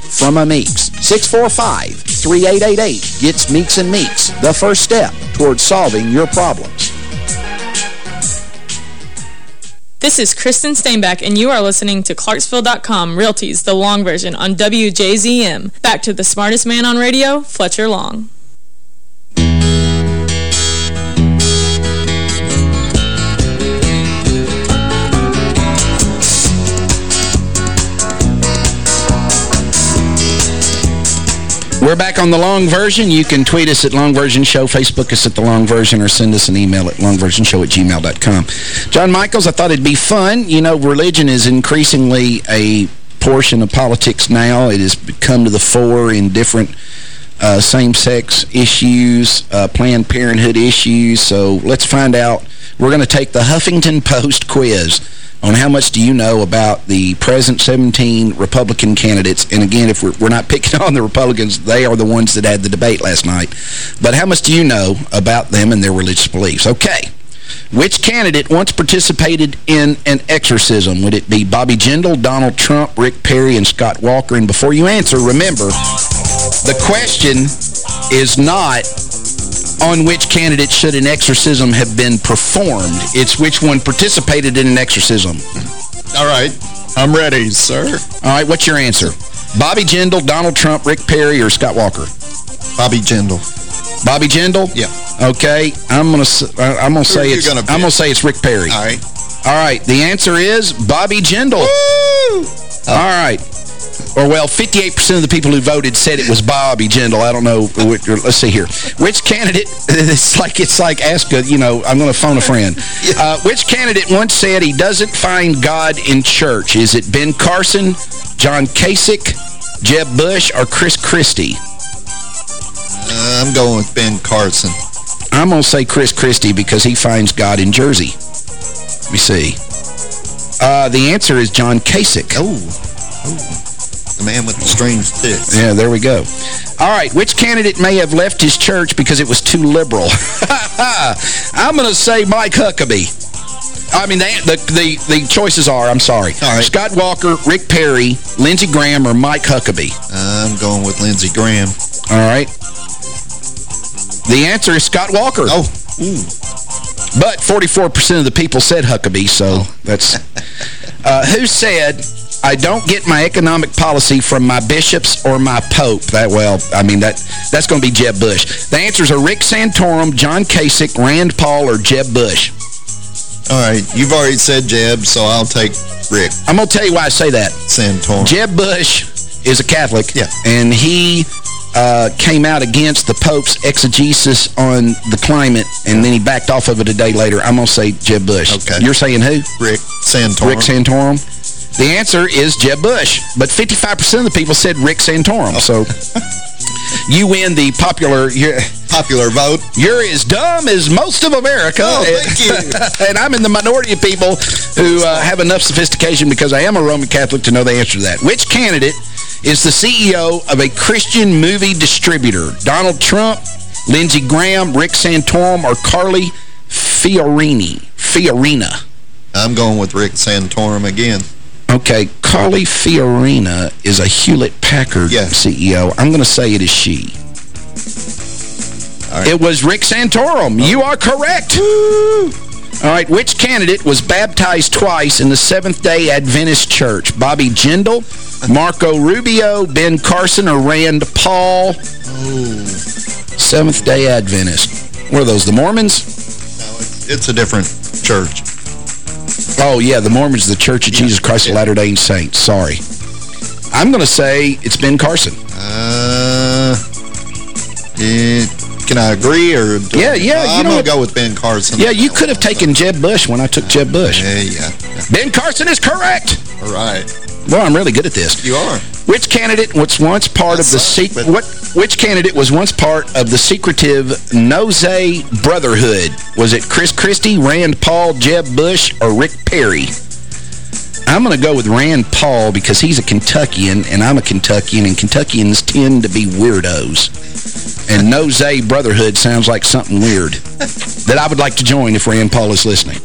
from a Meeks. 645-3888 gets Meeks and Meeks, the first step towards solving your problems. This is Kristen Steinbach, and you are listening to Clarksville.com Realties, the long version on WJZM. Back to the smartest man on radio, Fletcher Long. We're back on the long version. You can tweet us at Long Version Show, Facebook us at The Long Version, or send us an email at longversionshow at gmail.com. John Michaels, I thought it'd be fun. You know, religion is increasingly a portion of politics now. It has come to the fore in different uh, same-sex issues, uh, Planned Parenthood issues. So let's find out. We're going to take the Huffington Post quiz on how much do you know about the present 17 Republican candidates. And again, if we're, we're not picking on the Republicans, they are the ones that had the debate last night. But how much do you know about them and their religious beliefs? Okay. Which candidate once participated in an exorcism? Would it be Bobby Jindal, Donald Trump, Rick Perry, and Scott Walker? And before you answer, remember, the question is not on which candidate should an exorcism have been performed. It's which one participated in an exorcism. All right. I'm ready, sir. All right, what's your answer? Bobby Jindal, Donald Trump, Rick Perry, or Scott Walker? Bobby Jindal. Bobby Jindal? Yeah. Okay, I'm going to uh, I'm going to say it's gonna I'm going to say it's Rick Perry. All right. All right, the answer is Bobby Jindal. All right. Or, well, 58% of the people who voted said it was Bobby Jindal. I don't know. Let's see here. Which candidate, it's like, it's like ask a, you know, I'm going to phone a friend. Uh, which candidate once said he doesn't find God in church? Is it Ben Carson, John Kasich, Jeb Bush, or Chris Christie? Uh, I'm going with Ben Carson. I'm going to say Chris Christie because he finds God in Jersey. Let me see. Uh, the answer is John Kasich. Oh. The man with the strange tits. Yeah, there we go. All right, which candidate may have left his church because it was too liberal? I'm going to say Mike Huckabee. I mean, the, the, the, the choices are, I'm sorry, Scott Walker, Rick Perry, Lindsey Graham, or Mike Huckabee. I'm going with Lindsey Graham. All right. The answer is Scott Walker. Oh. But 44% of the people said Huckabee, so that's... Uh, who said, I don't get my economic policy from my bishops or my pope? That Well, I mean, that that's going to be Jeb Bush. The answers are Rick Santorum, John Kasich, Rand Paul, or Jeb Bush. All right, you've already said Jeb, so I'll take Rick. I'm going to tell you why I say that. Santorum. Jeb Bush is a Catholic. Yeah. And he uh, came out against the Pope's exegesis on the climate, and then he backed off of it a day later. I'm going to say Jeb Bush. Okay. You're saying who? Rick Santorum. Rick Santorum. The answer is Jeb Bush, but 55% of the people said Rick Santorum. So you win the popular popular vote. You're as dumb as most of America. Oh, and, thank you. and I'm in the minority of people who uh, have enough sophistication because I am a Roman Catholic to know the answer to that. Which candidate is the CEO of a Christian movie distributor? Donald Trump, Lindsey Graham, Rick Santorum, or Carly Fiorini? Fiorina. I'm going with Rick Santorum again. Okay, Carly Fiorina is a Hewlett-Packard. CEO. I'm going to say it is she. It was Rick Santorum. You are correct. All right, which candidate was baptized twice in the Seventh-day Adventist Church? Bobby Jindal, Marco Rubio, Ben Carson, or Rand Paul? Seventh-day Adventist. What are those, the Mormons? No, It's a different church. Oh, yeah, the Mormons, the Church of Jesus Christ of Latter-day Saints. Sorry. I'm going to say it's Ben Carson. Uh, eh, can I agree or? Yeah, I- yeah, you I'm know gonna go with Ben Carson. Yeah, you could have taken Jeb Bush when I took Jeb Bush. Yeah, yeah. Ben Carson is correct. All right. Well, I'm really good at this. You are. Which candidate was once part of the sec what which candidate was once part of the secretive NoZe Brotherhood? Was it Chris Christie, Rand Paul, Jeb Bush, or Rick Perry? I'm going to go with Rand Paul because he's a Kentuckian and I'm a Kentuckian and Kentuckians tend to be weirdos. And NoZe Brotherhood sounds like something weird that I would like to join if Rand Paul is listening.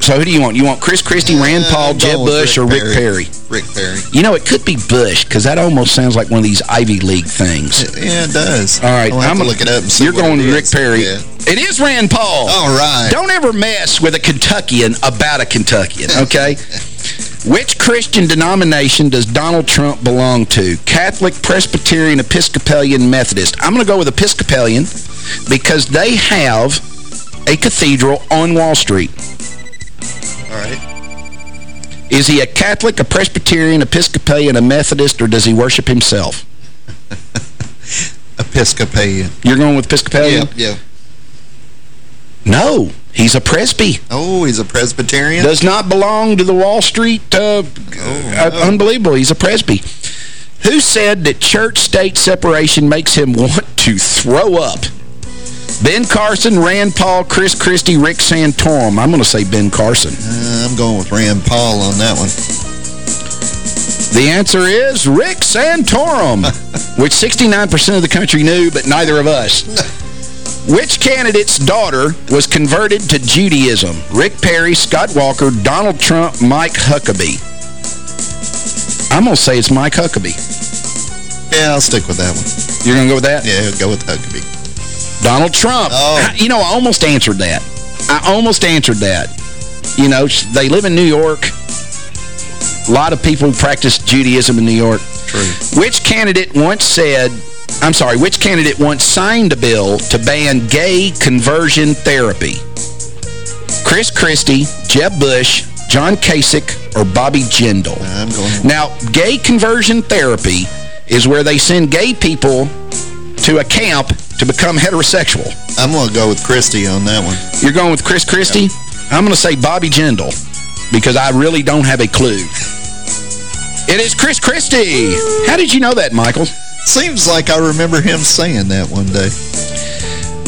So who do you want? You want Chris Christie, uh, Rand Paul, I'm Jeb going Bush, or Rick Perry? Rick Perry. You know, it could be Bush, because that almost sounds like one of these Ivy League things. Yeah, it does. All right, I'm gonna- look it up and see You're going with Rick. Perry. Yeah. It is Rand Paul. All right. Don't ever mess with a Kentuckian about a Kentuckian, okay? Which Christian denomination does Donald Trump belong to? Catholic, Presbyterian, Episcopalian, Methodist. I'm going to go with Episcopalian because they have a cathedral on Wall Street. All right. Is he a Catholic, a Presbyterian, Episcopalian, a Methodist, or does he worship himself? Episcopalian. You're going with Episcopalian? Yeah, yeah. No, he's a Presby. Oh, he's a Presbyterian? Does not belong to the Wall Street. Uh, uh, unbelievable. He's a Presby. Who said that church-state separation makes him want to throw up? Ben Carson, Rand Paul, Chris Christie, Rick Santorum. I'm going to say Ben Carson. Uh, I'm going with Rand Paul on that one. The answer is Rick Santorum, which 69% of the country knew, but neither of us. Which candidate's daughter was converted to Judaism? Rick Perry, Scott Walker, Donald Trump, Mike Huckabee. I'm going to say it's Mike Huckabee. Yeah, I'll stick with that one. You're going to go with that? Yeah, go with Huckabee. Donald Trump. Oh. You know, I almost answered that. I almost answered that. You know, they live in New York. A lot of people practice Judaism in New York. True. Which candidate once said, I'm sorry, which candidate once signed a bill to ban gay conversion therapy? Chris Christie, Jeb Bush, John Kasich, or Bobby Jindal? I'm going Now, gay conversion therapy is where they send gay people to a camp to become heterosexual. I'm going to go with Christie on that one. You're going with Chris Christie? I'm going to say Bobby Jindal because I really don't have a clue. It is Chris Christie. How did you know that, Michael? Seems like I remember him saying that one day.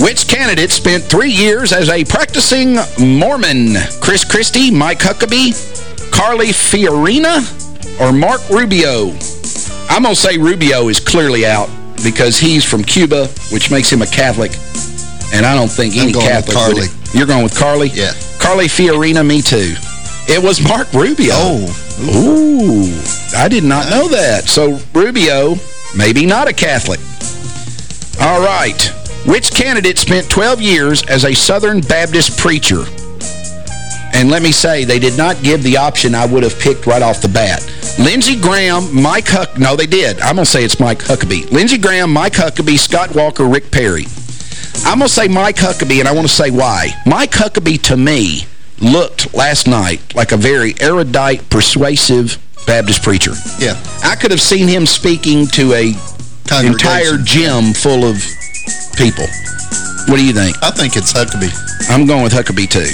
Which candidate spent three years as a practicing Mormon? Chris Christie, Mike Huckabee, Carly Fiorina, or Mark Rubio? I'm going to say Rubio is clearly out because he's from Cuba, which makes him a Catholic. And I don't think any going with Catholic Carly. You're going with Carly? Yeah. Carly Fiorina, me too. It was Mark Rubio. Oh. Ooh. I did not know that. So Rubio, maybe not a Catholic. All right. Which candidate spent 12 years as a Southern Baptist preacher? And let me say, they did not give the option I would have picked right off the bat. Lindsey Graham, Mike Huck... No, they did. I'm going to say it's Mike Huckabee. Lindsey Graham, Mike Huckabee, Scott Walker, Rick Perry. I'm going to say Mike Huckabee, and I want to say why. Mike Huckabee, to me, looked last night like a very erudite, persuasive Baptist preacher. Yeah. I could have seen him speaking to a entire gym full of people. What do you think? I think it's Huckabee. I'm going with Huckabee, too.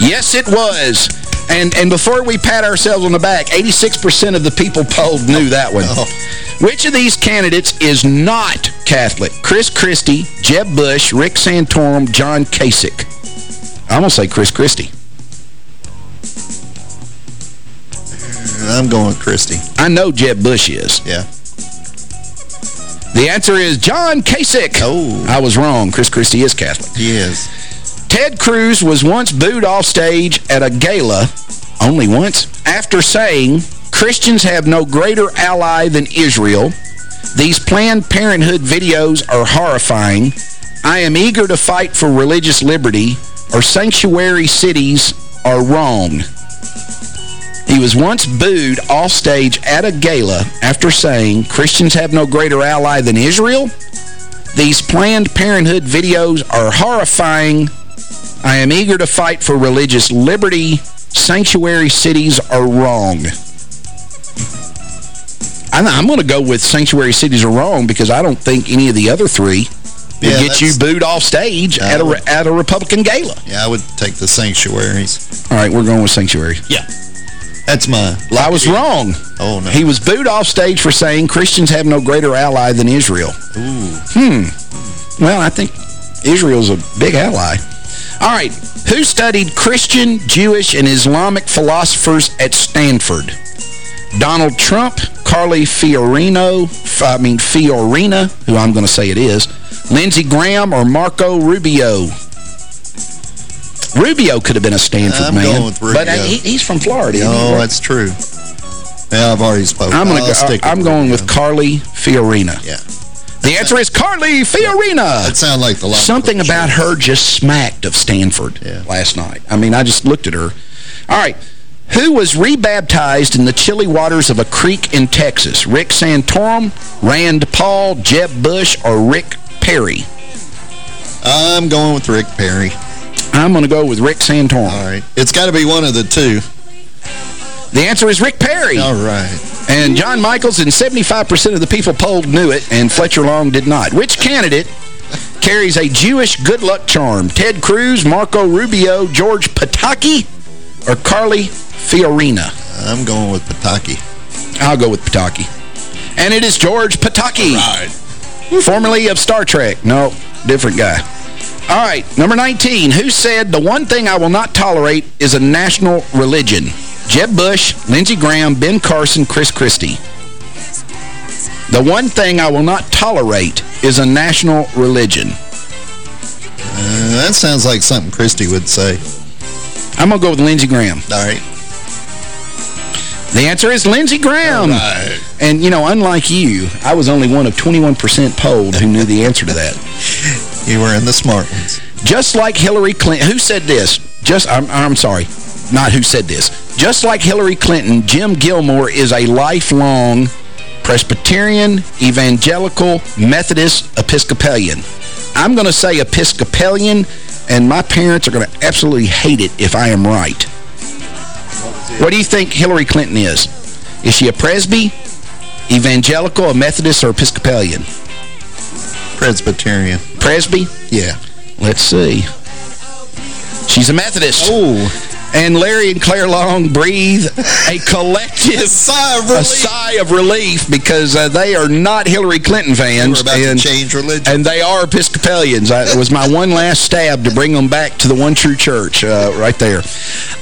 Yes, it was. And and before we pat ourselves on the back, 86% of the people polled knew that one. Oh. Which of these candidates is not Catholic? Chris Christie, Jeb Bush, Rick Santorum, John Kasich. I'm going to say Chris Christie. Uh, I'm going with Christie. I know Jeb Bush is. Yeah. The answer is John Kasich. Oh. I was wrong. Chris Christie is Catholic. He is. Ted Cruz was once booed off stage at a gala, only once, after saying, Christians have no greater ally than Israel. These Planned Parenthood videos are horrifying. I am eager to fight for religious liberty, or sanctuary cities are wrong. He was once booed off stage at a gala after saying, Christians have no greater ally than Israel. These Planned Parenthood videos are horrifying. I am eager to fight for religious liberty. Sanctuary cities are wrong. I'm, I'm going to go with sanctuary cities are wrong because I don't think any of the other three will Yeah, get you booed off stage at a, would- at a Republican gala. Yeah, I would take the sanctuaries. All right, we're going with sanctuary. Yeah. That's my... I was wrong. Oh, no. He was booed off stage for saying Christians have no greater ally than Israel. Ooh. Hmm. Well, I think Israel's a big ally. All right. Who studied Christian, Jewish, and Islamic philosophers at Stanford? Donald Trump, Carly Fiorino, I mean Fiorina, who I'm going to say it is, Lindsey Graham, or Marco Rubio? Rubio could have been a Stanford I'm man. going with But uh, he, he's from Florida. Oh, right? that's true. Yeah, I've already spoken. I'm, gonna I'll go, stick I'm going with Carly Fiorina. Yeah. The answer is Carly Fiorina. That sounds like the lot. Something about her just smacked of Stanford last night. I mean, I just looked at her. All right. Who was rebaptized in the chilly waters of a creek in Texas? Rick Santorum, Rand Paul, Jeb Bush, or Rick Perry? I'm going with Rick Perry. I'm going to go with Rick Santorum. All right. It's got to be one of the two. The answer is Rick Perry. All right. And John Michaels and 75% of the people polled knew it, and Fletcher Long did not. Which candidate carries a Jewish good luck charm? Ted Cruz, Marco Rubio, George Pataki, or Carly Fiorina? I'm going with Pataki. I'll go with Pataki. And it is George Pataki. Formerly of Star Trek. No, different guy. All right, number 19. Who said, the one thing I will not tolerate is a national religion? Jeb Bush, Lindsey Graham, Ben Carson, Chris Christie. The one thing I will not tolerate is a national religion. Uh, that sounds like something Christie would say. I'm going to go with Lindsey Graham. All right. The answer is Lindsey Graham. Right. And, you know, unlike you, I was only one of 21% polled who knew the answer to that. You were in the smart ones. Just like Hillary Clinton, who said this? Just, I'm, I'm sorry, not who said this. Just like Hillary Clinton, Jim Gilmore is a lifelong Presbyterian, Evangelical, Methodist, Episcopalian. I'm going to say Episcopalian, and my parents are going to absolutely hate it if I am right. What do you think Hillary Clinton is? Is she a Presby, Evangelical, a Methodist, or Episcopalian? Presbyterian. Presby? Yeah. Let's see. She's a Methodist. Oh. And Larry and Claire Long breathe a collective sigh of a relief. sigh of relief because uh, they are not Hillary Clinton fans. About and, change religion. And they are Episcopalians. I, it was my one last stab to bring them back to the one true church uh, right there.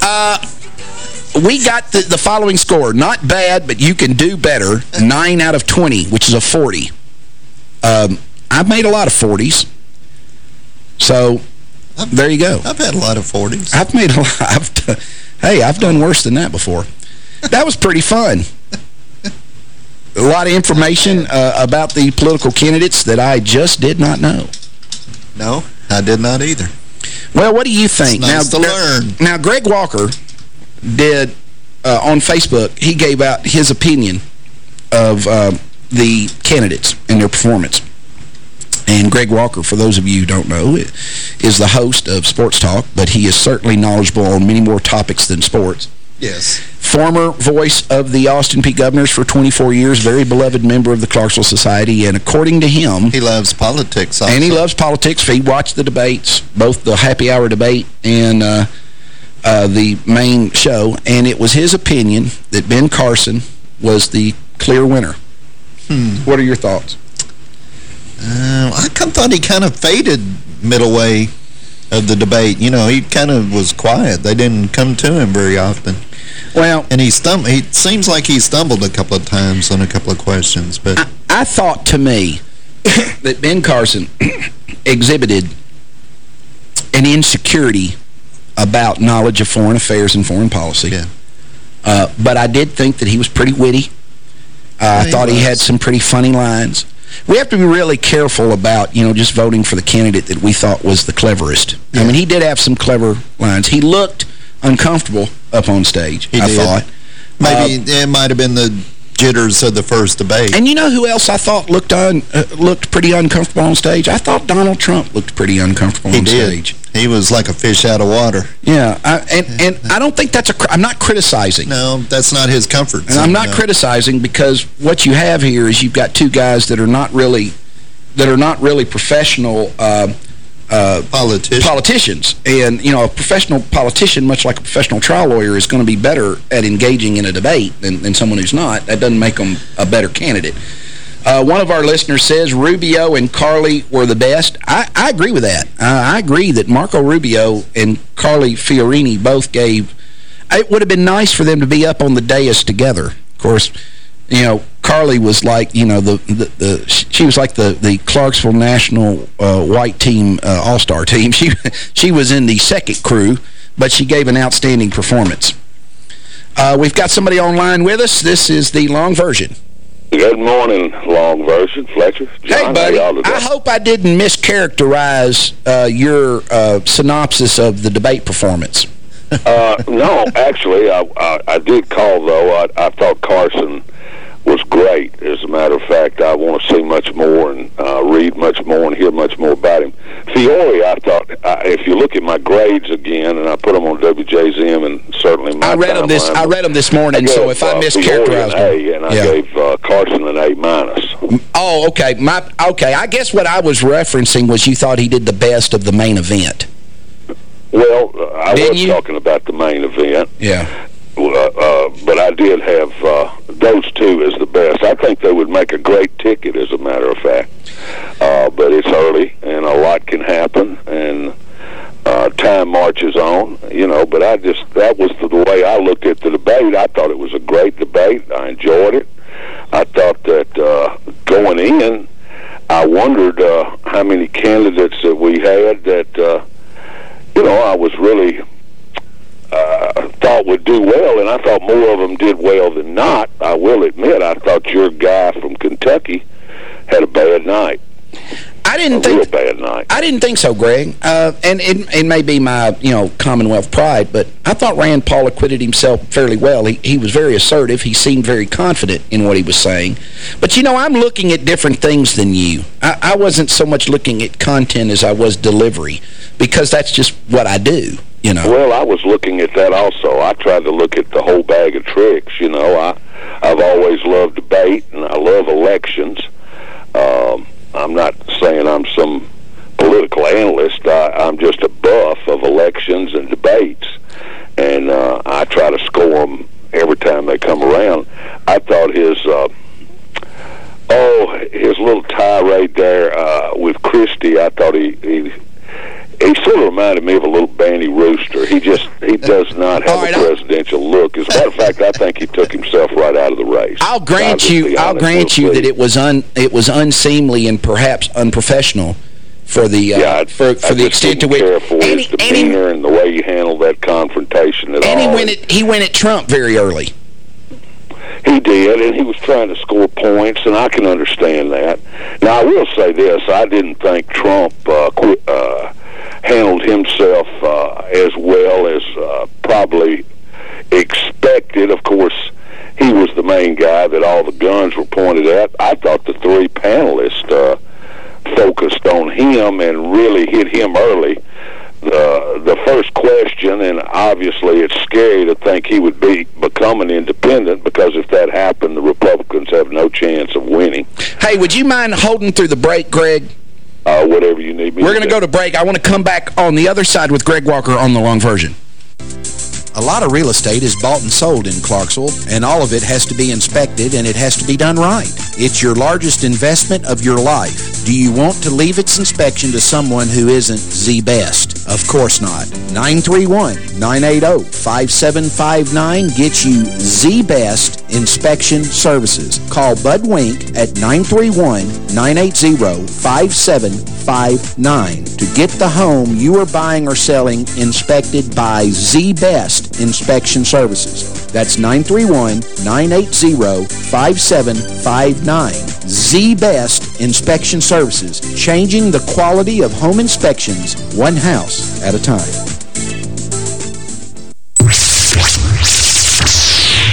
Uh, we got the, the following score. Not bad, but you can do better. 9 out of 20, which is a 40. Um, I've made a lot of 40s. So, there you go. I've had a lot of 40s. I've made a lot. I've hey, I've done worse than that before. That was pretty fun. A lot of information uh, about the political candidates that I just did not know. No, I did not either. Well, what do you think? nice now, to learn. Now, Greg Walker did, uh, on Facebook, he gave out his opinion of uh, the candidates and their performance. And Greg Walker, for those of you who don't know, is the host of Sports Talk, but he is certainly knowledgeable on many more topics than sports. Yes. Former voice of the Austin Peay Governors for 24 years, very beloved member of the Clarksville Society, and according to him... He loves politics also. And he loves politics. He watched the debates, both the happy hour debate and uh, uh, the main show, and it was his opinion that Ben Carson was the clear winner. Hmm. What are your thoughts? Uh, I kind of thought he kind of faded middle way of the debate. You know, he kind of was quiet. They didn't come to him very often. Well, and he stum he seems like he stumbled a couple of times on a couple of questions, but I, I thought to me that Ben Carson exhibited an insecurity about knowledge of foreign affairs and foreign policy. Yeah. Uh, but I did think that he was pretty witty. Uh, I thought he had some pretty funny lines. We have to be really careful about, you know, just voting for the candidate that we thought was the cleverest. Yeah. I mean, he did have some clever lines. He looked uncomfortable up on stage, he I did. thought. Maybe Uh, it might have been the jitters of the first debate. And you know who else I thought looked un, uh, looked pretty uncomfortable on stage? I thought Donald Trump looked pretty uncomfortable he on did. stage. He was like a fish out of water. Yeah, I, and and I don't think that's a. I'm not criticizing. No, that's not his comfort And I'm not no. criticizing because what you have here is you've got two guys that are not really that are not really professional uh, uh, politicians. politicians. And, you know, a professional politician, much like a professional trial lawyer, is going to be better at engaging in a debate than, than someone who's not. That doesn't make them a better candidate. Uh, one of our listeners says Rubio and Carly were the best. I, I agree with that. Uh, I agree that Marco Rubio and Carly Fiorina both gave... It would have been nice for them to be up on the dais together. Of course, you know, Carly was like, you know, the, the, the she was like the, the Clarksville National uh, white team uh, all-star team. She, she was in the second crew, but she gave an outstanding performance. Uh, we've got somebody online with us. This is the long version. Good morning, long version. Fletcher. John, hey, buddy. how y'all today? I hope I didn't mischaracterize uh, your uh, synopsis of the debate performance. uh, no, actually, I, I, I did call, though. I, I thought Carson was great. As a matter of fact, I want to see much more and uh, read much more and hear much more about him. Fiore, I thought, uh, if you look at my grades again, and I put them on WJZM and certainly my I read them this. I read them this morning. I so gave, if I uh, mischaracterized them, and I yeah. gave uh, Carson an A minus. Oh, okay. My okay. I guess what I was referencing was you thought he did the best of the main event. Well, uh, I Didn't was you? talking about the main event. Yeah. Uh, uh, but I did have uh, those two as the best. I think they would make a great ticket, as a matter of fact. Uh, but it's early, and a lot can happen, and uh, time marches on, you know. But I just, that was the, the way I looked at the debate. I thought it was a great debate. I enjoyed it. I thought that uh, going in, I wondered uh, how many candidates that we had that, uh, you know, I was really uh, thought would do well, and I thought more of them did well than not. I will admit, I thought your guy from Kentucky had a bad night. I didn't a think bad night. I didn't think so, Greg. Uh, and it, it may be my, you know, Commonwealth pride, but I thought Rand Paul acquitted himself fairly well. He, he was very assertive. He seemed very confident in what he was saying. But, you know, I'm looking at different things than you. I, I wasn't so much looking at content as I was delivery, because that's just what I do, you know. Well, I was looking at that also. I tried to look at the whole bag of tricks. You know, I I've always loved debate, and I love elections. Um, I'm not saying I'm some political analyst. I, I'm just a buff of elections and debates, and uh, I try to score them every time they come around. I thought his. Uh, Oh, his little tirade there uh, with Christie, I thought he, he he sort of reminded me of a little banty rooster. He just he does not have a presidential look. As a matter of fact, I think he took himself right out of the race. I'll grant you. be I'll grant you that it was un it was unseemly and perhaps unprofessional for the uh, Yeah, I, for for I the extent to which care for and his he, and he, and the way he handled that confrontation at and he went at he went at Trump very early. He did, and he was trying to score points, and I can understand that. Now, I will say this: I didn't think Trump uh, qu- uh, handled himself uh, as well as uh, probably expected. Of course, he was the main guy that all the guns were pointed at. I thought the three panelists uh, focused on him and really hit him early. The the first question, and obviously it's scary to think he would be become an independent because if that happened, the Republicans have no chance of winning. Hey, would you mind holding through the break, Greg? Uh, whatever you need me. We're going to go to break. I want to come back on the other side with Greg Walker on the long version. A lot of real estate is bought and sold in Clarksville, and all of it has to be inspected and it has to be done right. It's your largest investment of your life. Do you want to leave its inspection to someone who isn't the best? Of course not. 931-980-5759 gets you the best inspection services. Call Bud Wink at 931-980-5759 to get the home you are buying or selling inspected by the best inspection services. That's 931-980-5759. The Best Inspection Services, changing the quality of home inspections one house at a time.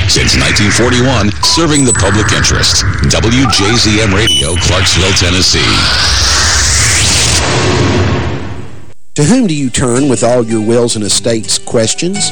Since 1941, serving the public interest. WJZM Radio, Clarksville, Tennessee. To whom do you turn with all your wills and estates questions?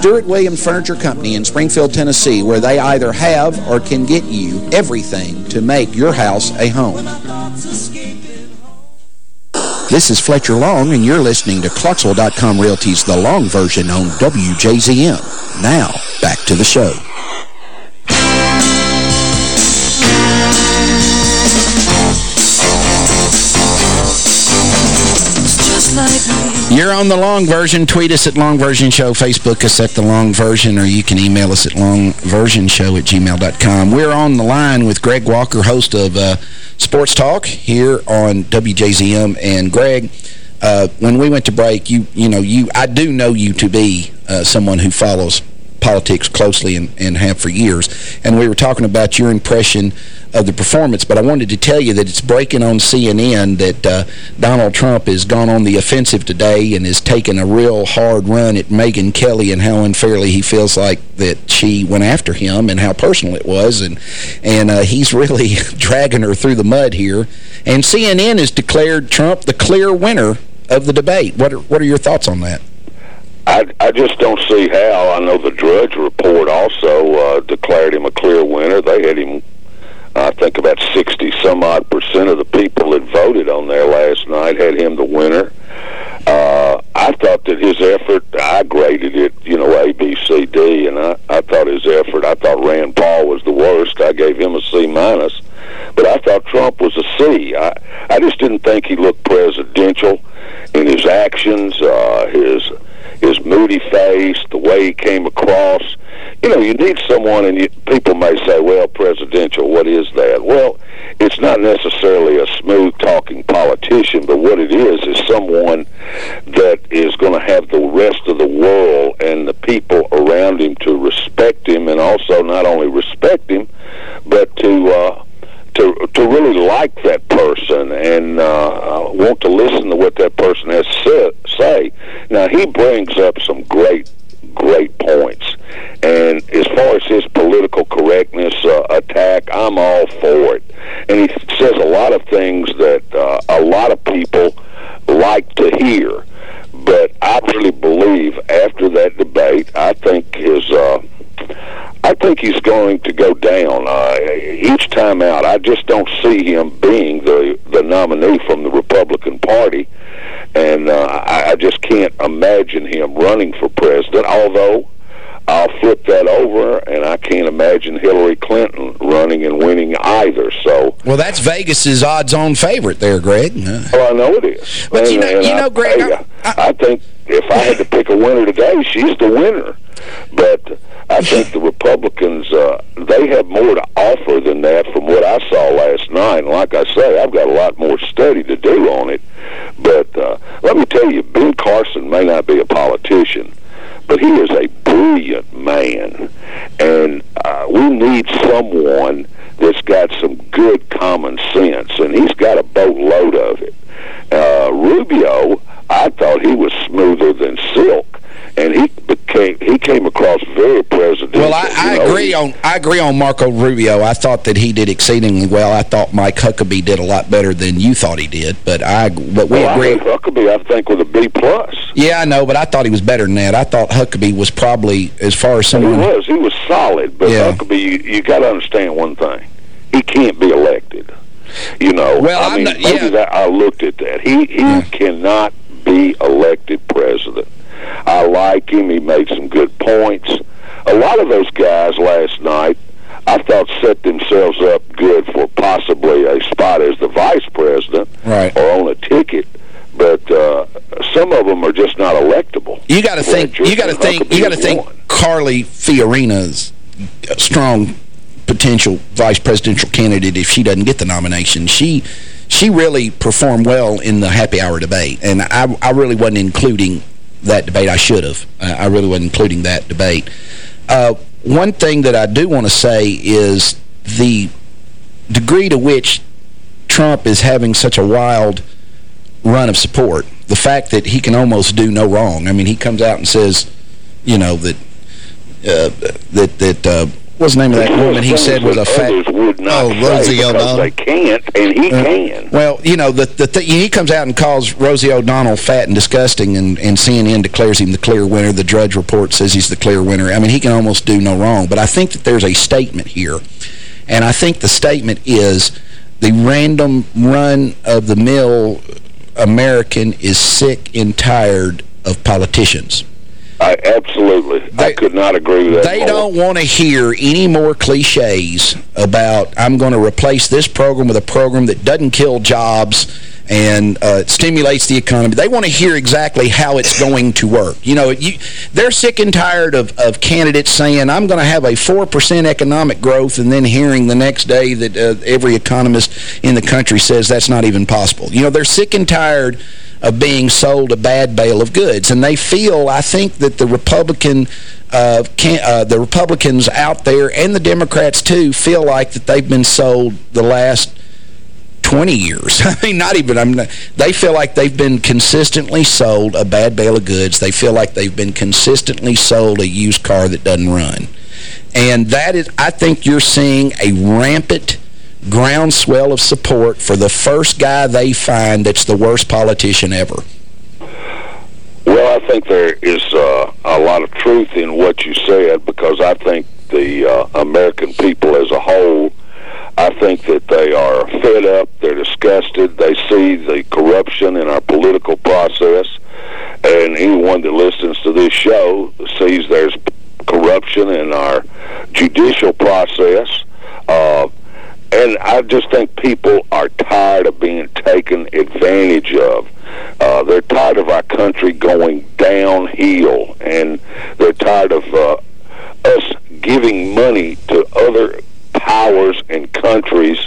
Stewart Williams Furniture Company in Springfield, Tennessee, where they either have or can get you everything to make your house a home. This is Fletcher Long, and you're listening to Clarksville.com Realty's The Long Version on WJZM. Now, back to the show. You're on the long version. Tweet us at Long Version Show. Facebook us at The Long Version, or you can email us at longversionshow at gmail.com. We're on the line with Greg Walker, host of uh, Sports Talk here on WJZM. And Greg, uh, when we went to break, you you know, you I do know you to be uh, someone who follows politics closely and, and have for years. And we were talking about your impression of the performance, but I wanted to tell you that it's breaking on CNN that uh, Donald Trump has gone on the offensive today and has taken a real hard run at Megyn Kelly and how unfairly he feels like that she went after him and how personal it was. And, and uh, he's really dragging her through the mud here. And CNN has declared Trump the clear winner of the debate. What are, what are your thoughts on that? I, I just don't see how. I know the Drudge Report also uh, declared him a clear winner. They had him, I think about 60 some odd percent of the people that voted on there last night had him the winner. Uh, I thought that his effort, I graded it, you know, A, B, C, D, and I, I thought his effort, I thought Rand Paul was the worst. I gave him a C minus. But I thought Trump was a C. I, I just didn't think he looked presidential in his actions, uh, his his moody face, the way he came across. You know, you need someone, and you, people may say, well, presidential, what is that? Well, it's not necessarily a smooth-talking politician, but what it is is someone that is going to have the rest of the world and the people around him to respect him, and also not only respect him, but to... Uh, to to really like that person and uh, want to listen to what that person has said, say. Now he brings up some great great points, and as far as his political correctness uh, attack, I'm all for it. And he says a lot of things that uh, a lot of people like to hear. But I really believe after that debate, I think his uh, I think he's going to go down uh, each time out. I just don't see him being the the nominee from the Republican Party, and uh, I, I just can't imagine him running for president. Although I'll flip that over, and I can't imagine Hillary Clinton running and winning either. So, well, that's Vegas's odds-on favorite there, Greg. Well, I know it is. But and, you know, you know, I, Greg, I, I, I think if I had to pick a winner today, she's the winner. But I think the Republicans, uh, they have more to offer than that from what I saw last night. And like I say, I've got a lot more study to do on it. But uh, let me tell you, Ben Carson may not be a politician, but he is a brilliant man. And uh, we need someone that's got some good common sense, and he's got a boatload of it. Uh, Rubio, I thought he was smoother than silk and he became he came across very presidential. Well, I, I agree on I agree on Marco Rubio. I thought that he did exceedingly well. I thought Mike Huckabee did a lot better than you thought he did, but I but we well, agree. I Huckabee, I think, was a B plus. Yeah, I know, but I thought he was better than that. I thought Huckabee was probably as far as someone. He was. He was solid, but Yeah. Huckabee, you, you got to understand one thing: he can't be elected. You know, Well, I mean, not- maybe yeah. that I looked at that. He he cannot be elected president. I like him. He made some good points. A lot of those guys last night, I thought, set themselves up good for possibly a spot as the vice president Right. or on a ticket. But uh, some of them are just not electable. You got to think. You got to think. You got to think. Carly Fiorina's strong potential vice presidential candidate if she doesn't get the nomination. She she really performed well in the happy hour debate, and I I really wasn't including that debate. I should have. I really wasn't including that debate. Uh, one thing that I do want to say is the degree to which Trump is having such a wild run of support. The fact that he can almost do no wrong. I mean, he comes out and says, you know, that uh, that that uh, what's the name of that woman he said was a fat... Others would not Oh, Rosie O'Donnell. They can't, and he Uh, can. Well, you know, the, the th he comes out and calls Rosie O'Donnell fat and disgusting, and, and CNN declares him the clear winner. The Drudge Report says he's the clear winner. I mean, he can almost do no wrong. But I think that there's a statement here, and I think the statement is the random run-of-the-mill American is sick and tired of politicians. I absolutely. I could not agree with that. They more. don't want to hear any more cliches about I'm going to replace this program with a program that doesn't kill jobs and uh, stimulates the economy. They want to hear exactly how it's going to work. You know, you, they're sick and tired of, of candidates saying, I'm going to have a 4% economic growth, and then hearing the next day that uh, every economist in the country says that's not even possible. You know, they're sick and tired of being sold a bad bale of goods. And they feel, I think, that the Republican uh, can, uh, the Republicans out there and the Democrats, too, feel like that they've been sold the last 20 years. I mean, not even, I'm not, they feel like they've been consistently sold a bad bale of goods. They feel like they've been consistently sold a used car that doesn't run. And that is, I think you're seeing a rampant groundswell of support for the first guy they find that's the worst politician ever. Well, I think there is uh, a lot of truth in what you said because I think the uh, American people as a whole, I think that they are fed up, they're disgusted, they see the corruption in our political process, and anyone that listens to this show sees there's corruption in our judicial process. Uh, and I just think people are tired of being taken advantage of. Uh, they're tired of our country going downhill, and they're tired of uh, us giving money to other powers and countries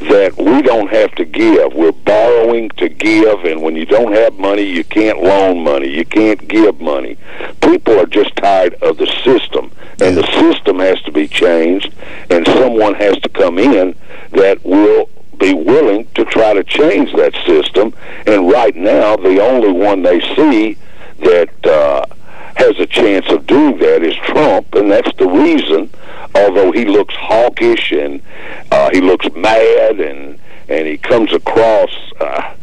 that we don't have to give. We're borrowing to give, and when you don't have money, you can't loan money. You can't give money. People are just tired of the system, and the system has to be changed, and someone has to come in that will be willing to try to change that system. And right now, the only one they see that uh, has a chance of doing that is Trump, and that's the reason. Although he looks hawkish and uh, he looks mad, and and he comes across. Uh,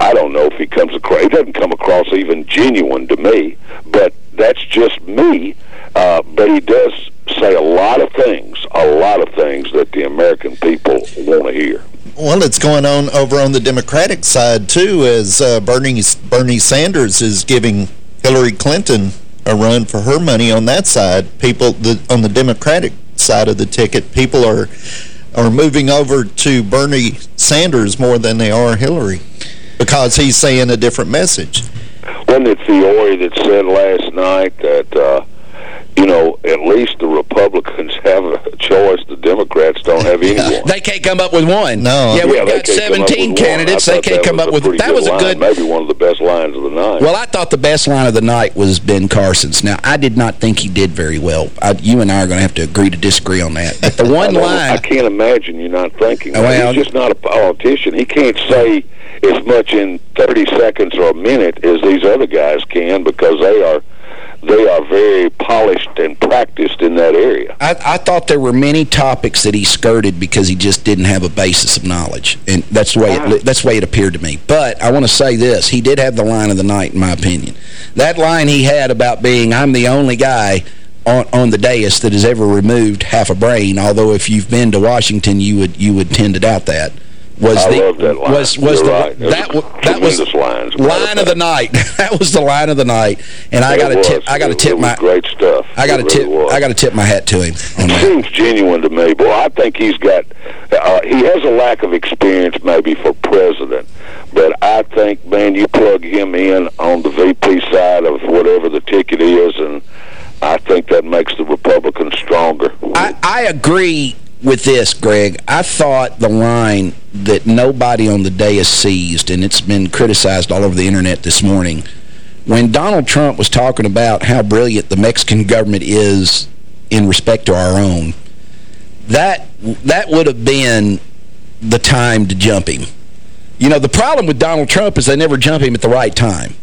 I don't know if he comes across. He doesn't come across even genuine to me, but that's just me. Uh, but he does say a lot of things, a lot of things that the American people want to hear. Well, it's going on over on the Democratic side, too, as uh, Bernie, Bernie Sanders is giving Hillary Clinton a run for her money on that side. People the, on the Democratic side of the ticket, people are are moving over to Bernie Sanders more than they are Hillary because he's saying a different message. Wasn't it Fiore that said last night that, uh, you know, at least the Republicans have a choice. The Democrats don't have anyone. They can't come up with one. No. Yeah, we've Yeah, got can't come up 17 candidates. They can't come up with... pretty That was a line, good... Maybe one of the best lines of the night. Well, I thought the best line of the night was Ben Carson's. Now, I did not think he did very well. I, you and I are going to have to agree to disagree on that. But the one I line... I can't imagine you're not thinking. Well- He's just not a politician. He can't say as much in 30 seconds or a minute as these other guys can because they are they are very polished and practiced in that area. I, I thought there were many topics that he skirted because he just didn't have a basis of knowledge. And that's the way it, uh-huh. that's the way it appeared to me. But I want to say this. He did have the line of the night, in my opinion. That line he had about being, I'm the only guy on, on the dais that has ever removed half a brain, although if you've been to Washington, you would you would tend to doubt that. Was I the, love that line. Was, was You're the, right. That, that was lines. as a matter line of the night. that was the line of the night. And I got to tip I got to tip my great stuff. I got to It tip was. I got to tip my hat to him seems genuine to me. Boy, I think he's got, uh, he has a lack of experience maybe for president, but I think, man, you plug him in on the VP side of whatever the ticket is, and I think that makes the Republicans stronger. I, I agree with this, Greg. I thought the line that nobody on the dais seized, and it's been criticized all over the Internet this morning, when Donald Trump was talking about how brilliant the Mexican government is in respect to our own, that that would have been the time to jump him. You know, the problem with Donald Trump is they never jump him at the right time.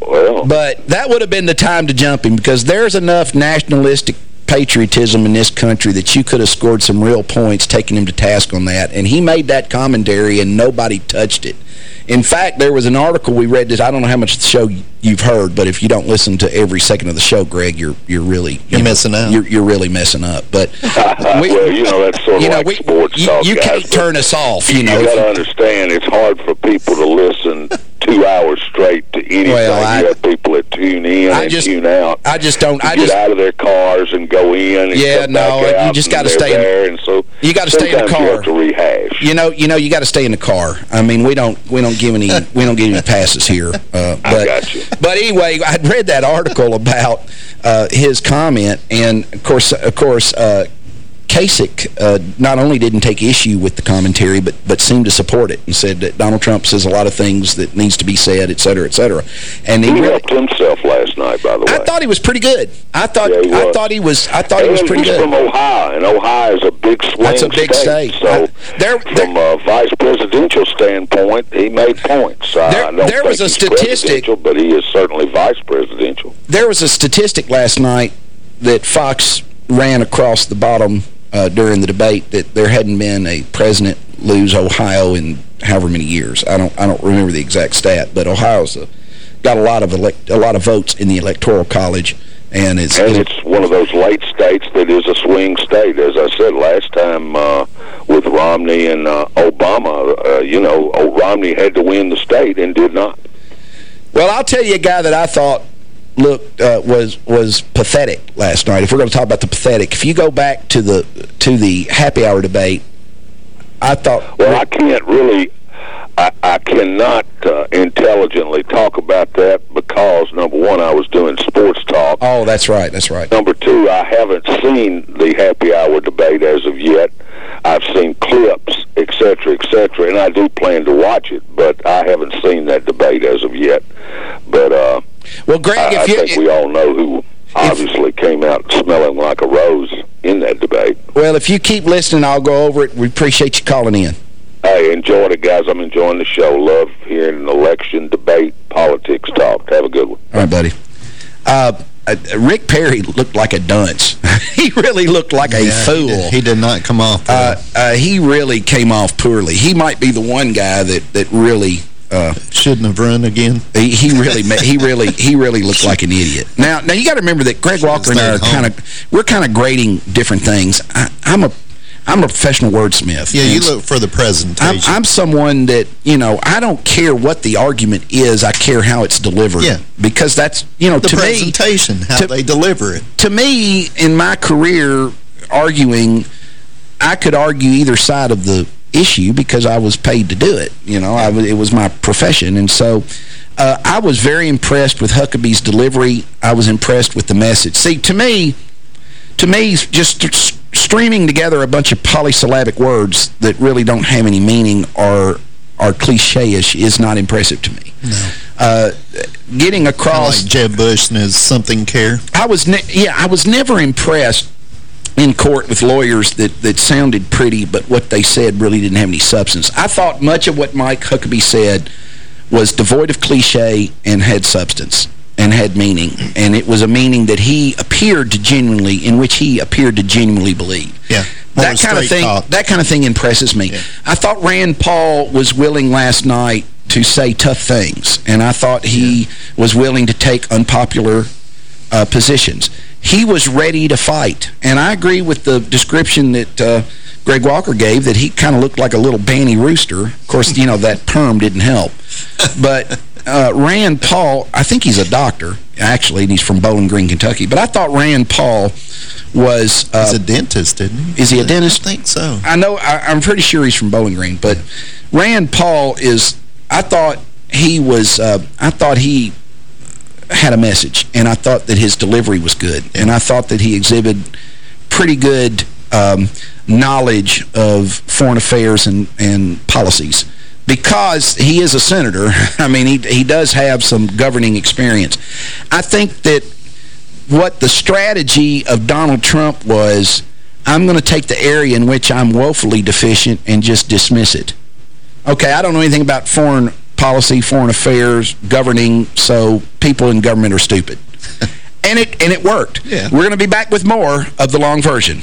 Well, But that would have been the time to jump him because there's enough nationalistic patriotism in this country that you could have scored some real points taking him to task on that. And he made that commentary and nobody touched it. In fact, there was an article we read this. I don't know how much of the show you've heard, but if you don't listen to every second of the show, Greg, you're you're really you You're missing out. You're, you're really messing up. But we, well, you know, that's sort of you know, like we, sports you, talk, you guys, can't but turn us off. You You, know, got to understand, it's hard for people to listen two hours straight to anything. Well, I- you have people that tune in I and just- tune out. I just don't. to I get just out of their cars and go in and Yeah, no, you just gotta they're stay in- there, and so you gotta stay in the sometimes you car. have to rehash. You know, you know, you got to stay in the car. I mean, we don't, we don't give any, we don't give any passes here. Uh, but, I got you. But anyway, I'd read that article about uh, his comment, and of course, of course, uh, Kasich uh, not only didn't take issue with the commentary, but but seemed to support it and said that Donald Trump says a lot of things that needs to be said, et cetera, et cetera. And he, he really, helped himself last night, by the way. I thought he was pretty good. I thought Yeah, he I was. thought he was I thought he was pretty he's good. from Ohio, and Ohio is a big swing That's a big state. So, there, from a vice presidential standpoint, he made points. There- I there was a statistic- but he is certainly vice presidential. There was a statistic last night that Fox ran across the bottom uh, during the debate that there hadn't been a president lose Ohio in however many years. I don't I don't remember the exact stat, but Ohio's a, got a lot of elect, a lot of votes in the electoral college, and it's And it's one of those late states that is a swing state. As I said last time uh, with Romney and uh, Obama, uh, you know, Romney had to win the state and did not. Well, I'll tell you a guy that I thought looked uh, was was pathetic last night. If we're going to talk about the pathetic, if you go back to the to the happy hour debate, I thought. Well, I can't really, I, I cannot uh, intelligently talk about that because, number one, I was doing sports talk. Oh, that's right, that's right. Number two, I haven't seen the happy hour debate as of yet. I've seen clips, et cetera, et cetera, and I do plan to watch it, but I haven't seen that debate as of yet. But, uh, well, Greg, I, if I you- think we all know who obviously came out smelling like a rose in that debate. Well, if you keep listening, I'll go over it. We appreciate you calling in. Hey, enjoyed it, guys. I'm enjoying the show. Love hearing an election debate, politics talk. Have a good one. All right, buddy. Uh, uh, Rick Perry looked like a dunce. he really looked like a Yeah, he fool. did- he did not come off Uh, uh, he really came off poorly. He might be the one guy that that really uh, shouldn't have run again. He, he really he really he really looked like an idiot. Now now you got to remember that Greg Walker and I are kind of we're kind of grading different things. I, I'm a I'm a professional wordsmith. Yeah, you look for the I'm, presentation. I'm someone that, you know, I don't care what the argument is. I care how it's delivered. Yeah. Because that's, you know, the to me... presentation, how to- they deliver it. To me, in my career, arguing, I could argue either side of the issue because I was paid to do it. You know, I it was my profession. And so uh, I was very impressed with Huckabee's delivery. I was impressed with the message. See, to me, to me, just st- streaming together a bunch of polysyllabic words that really don't have any meaning or are cliche-ish is not impressive to me. No. Uh, getting across... like Jeb Bush and his something care. I was yeah, I was never impressed in court with lawyers that, that sounded pretty, but what they said really didn't have any substance. I thought much of what Mike Huckabee said was devoid of cliche and had substance and had meaning. And it was a meaning that he appeared to genuinely, in which he appeared to genuinely believe. Yeah. That kind of thing, talk. that kind of thing impresses me. I thought Rand Paul was willing last night to say tough things, and I thought he was willing to take unpopular uh, positions. He was ready to fight, and I agree with the description that uh, Greg Walker gave, that he kind of looked like a little banny rooster. Of course, you know, that perm didn't help. But uh, Rand Paul, I think he's a doctor, actually, and he's from Bowling Green, Kentucky. But I thought Rand Paul was... Uh, He's a dentist, didn't he? Is he a dentist? I think so. I know, I, I'm pretty sure he's from Bowling Green, but Rand Paul is, I thought he was, uh, I thought he had a message, and I thought that his delivery was good, and I thought that he exhibited pretty good um, knowledge of foreign affairs and, and policies. Because he is a senator, I mean, he, he does have some governing experience. I think that what the strategy of Donald Trump was, I'm going to take the area in which I'm woefully deficient and just dismiss it. Okay, I don't know anything about foreign policy, foreign affairs, governing, so people in government are stupid. and it and it worked. Yeah. We're going to be back with more of the long version.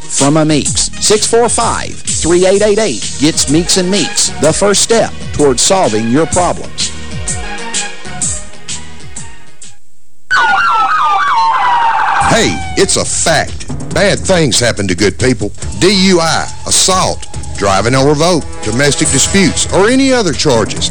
from a Meeks. 645-3888 gets Meeks and Meeks, the first step towards solving your problems. Hey, it's a fact. Bad things happen to good people. DUI, assault, driving on revoke, domestic disputes, or any other charges.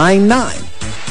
Nine nine.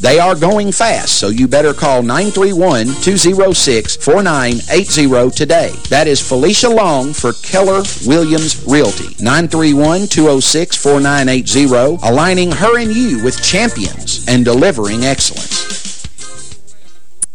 They are going fast, so you better call 931-206-4980 today. That is Felicia Long for Keller Williams Realty. 931-206-4980, aligning her and you with champions and delivering excellence.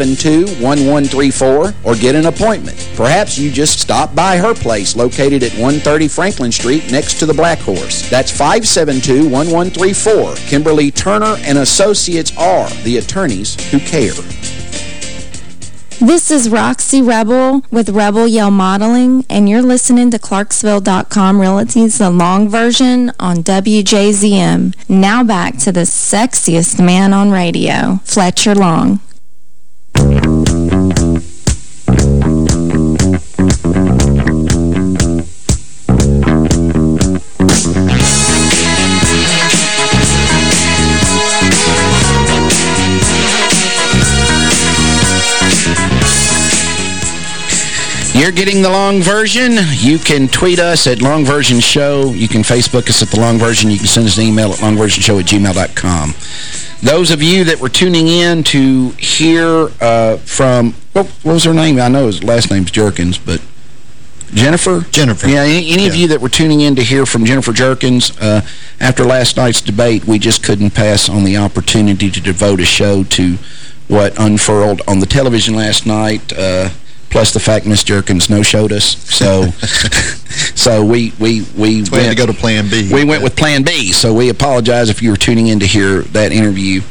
572-1134 or get an appointment. Perhaps you just stop by her place located at 130 Franklin Street next to the Black Horse. That's 572-1134. Kimberly Turner and Associates are the attorneys who care. This is Roxy Rebel with Rebel Yell Modeling, and you're listening to Clarksville.com Realty's The Long Version on WJZM. Now back to the sexiest man on radio, Fletcher Long. You're getting the long version. You can tweet us at Long Version Show. You can Facebook us at The Long Version. You can send us an email at longversionshow at gmail.com. Those of you that were tuning in to hear uh, from, what, what was her name? I know his last name's Jerkins, but Jennifer? Jennifer. Yeah, any, any yeah. of you that were tuning in to hear from Jennifer Jerkins, uh, after last night's debate, we just couldn't pass on the opportunity to devote a show to what unfurled on the television last night. Uh, plus the fact Miss Jerkins no-showed us. So so we we we went to go to Plan B. We went with Plan B. So we apologize if you were tuning in to hear that interview,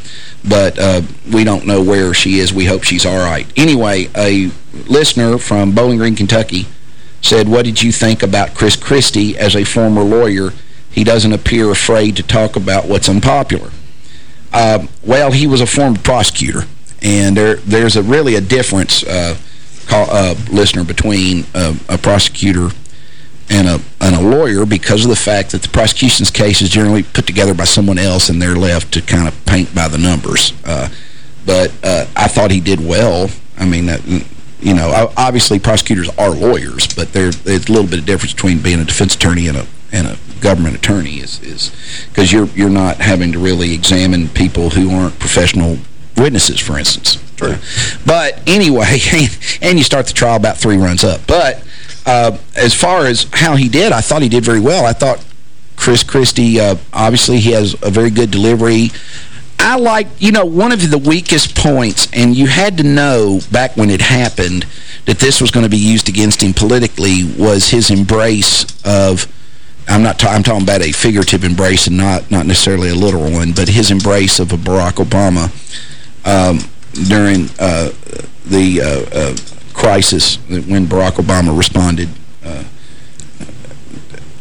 but uh, we don't know where she is. We hope she's all right. Anyway, a listener from Bowling Green, Kentucky said, what did you think about Chris Christie as a former lawyer? He doesn't appear afraid to talk about what's unpopular. Uh, well, he was a former prosecutor, and there there's a really a difference uh, call, uh, listener between uh, a prosecutor and a, and a lawyer because of the fact that the prosecution's case is generally put together by someone else and they're left to kind of paint by the numbers. Uh, but uh, I thought he did well. I mean, uh, you know, obviously prosecutors are lawyers, but there's a little bit of difference between being a defense attorney and a and a government attorney is is because you're you're not having to really examine people who aren't professional witnesses, for instance. True. But anyway, and you start the trial about three runs up. But uh, as far as how he did, I thought he did very well. I thought Chris Christie, uh, obviously he has a very good delivery. I like, you know, one of the weakest points, and you had to know back when it happened that this was going to be used against him politically, was his embrace of, I'm not I'm talking about a figurative embrace and not, not necessarily a literal one, but his embrace of a Barack Obama um, during uh, the uh, uh crisis when Barack Obama responded uh,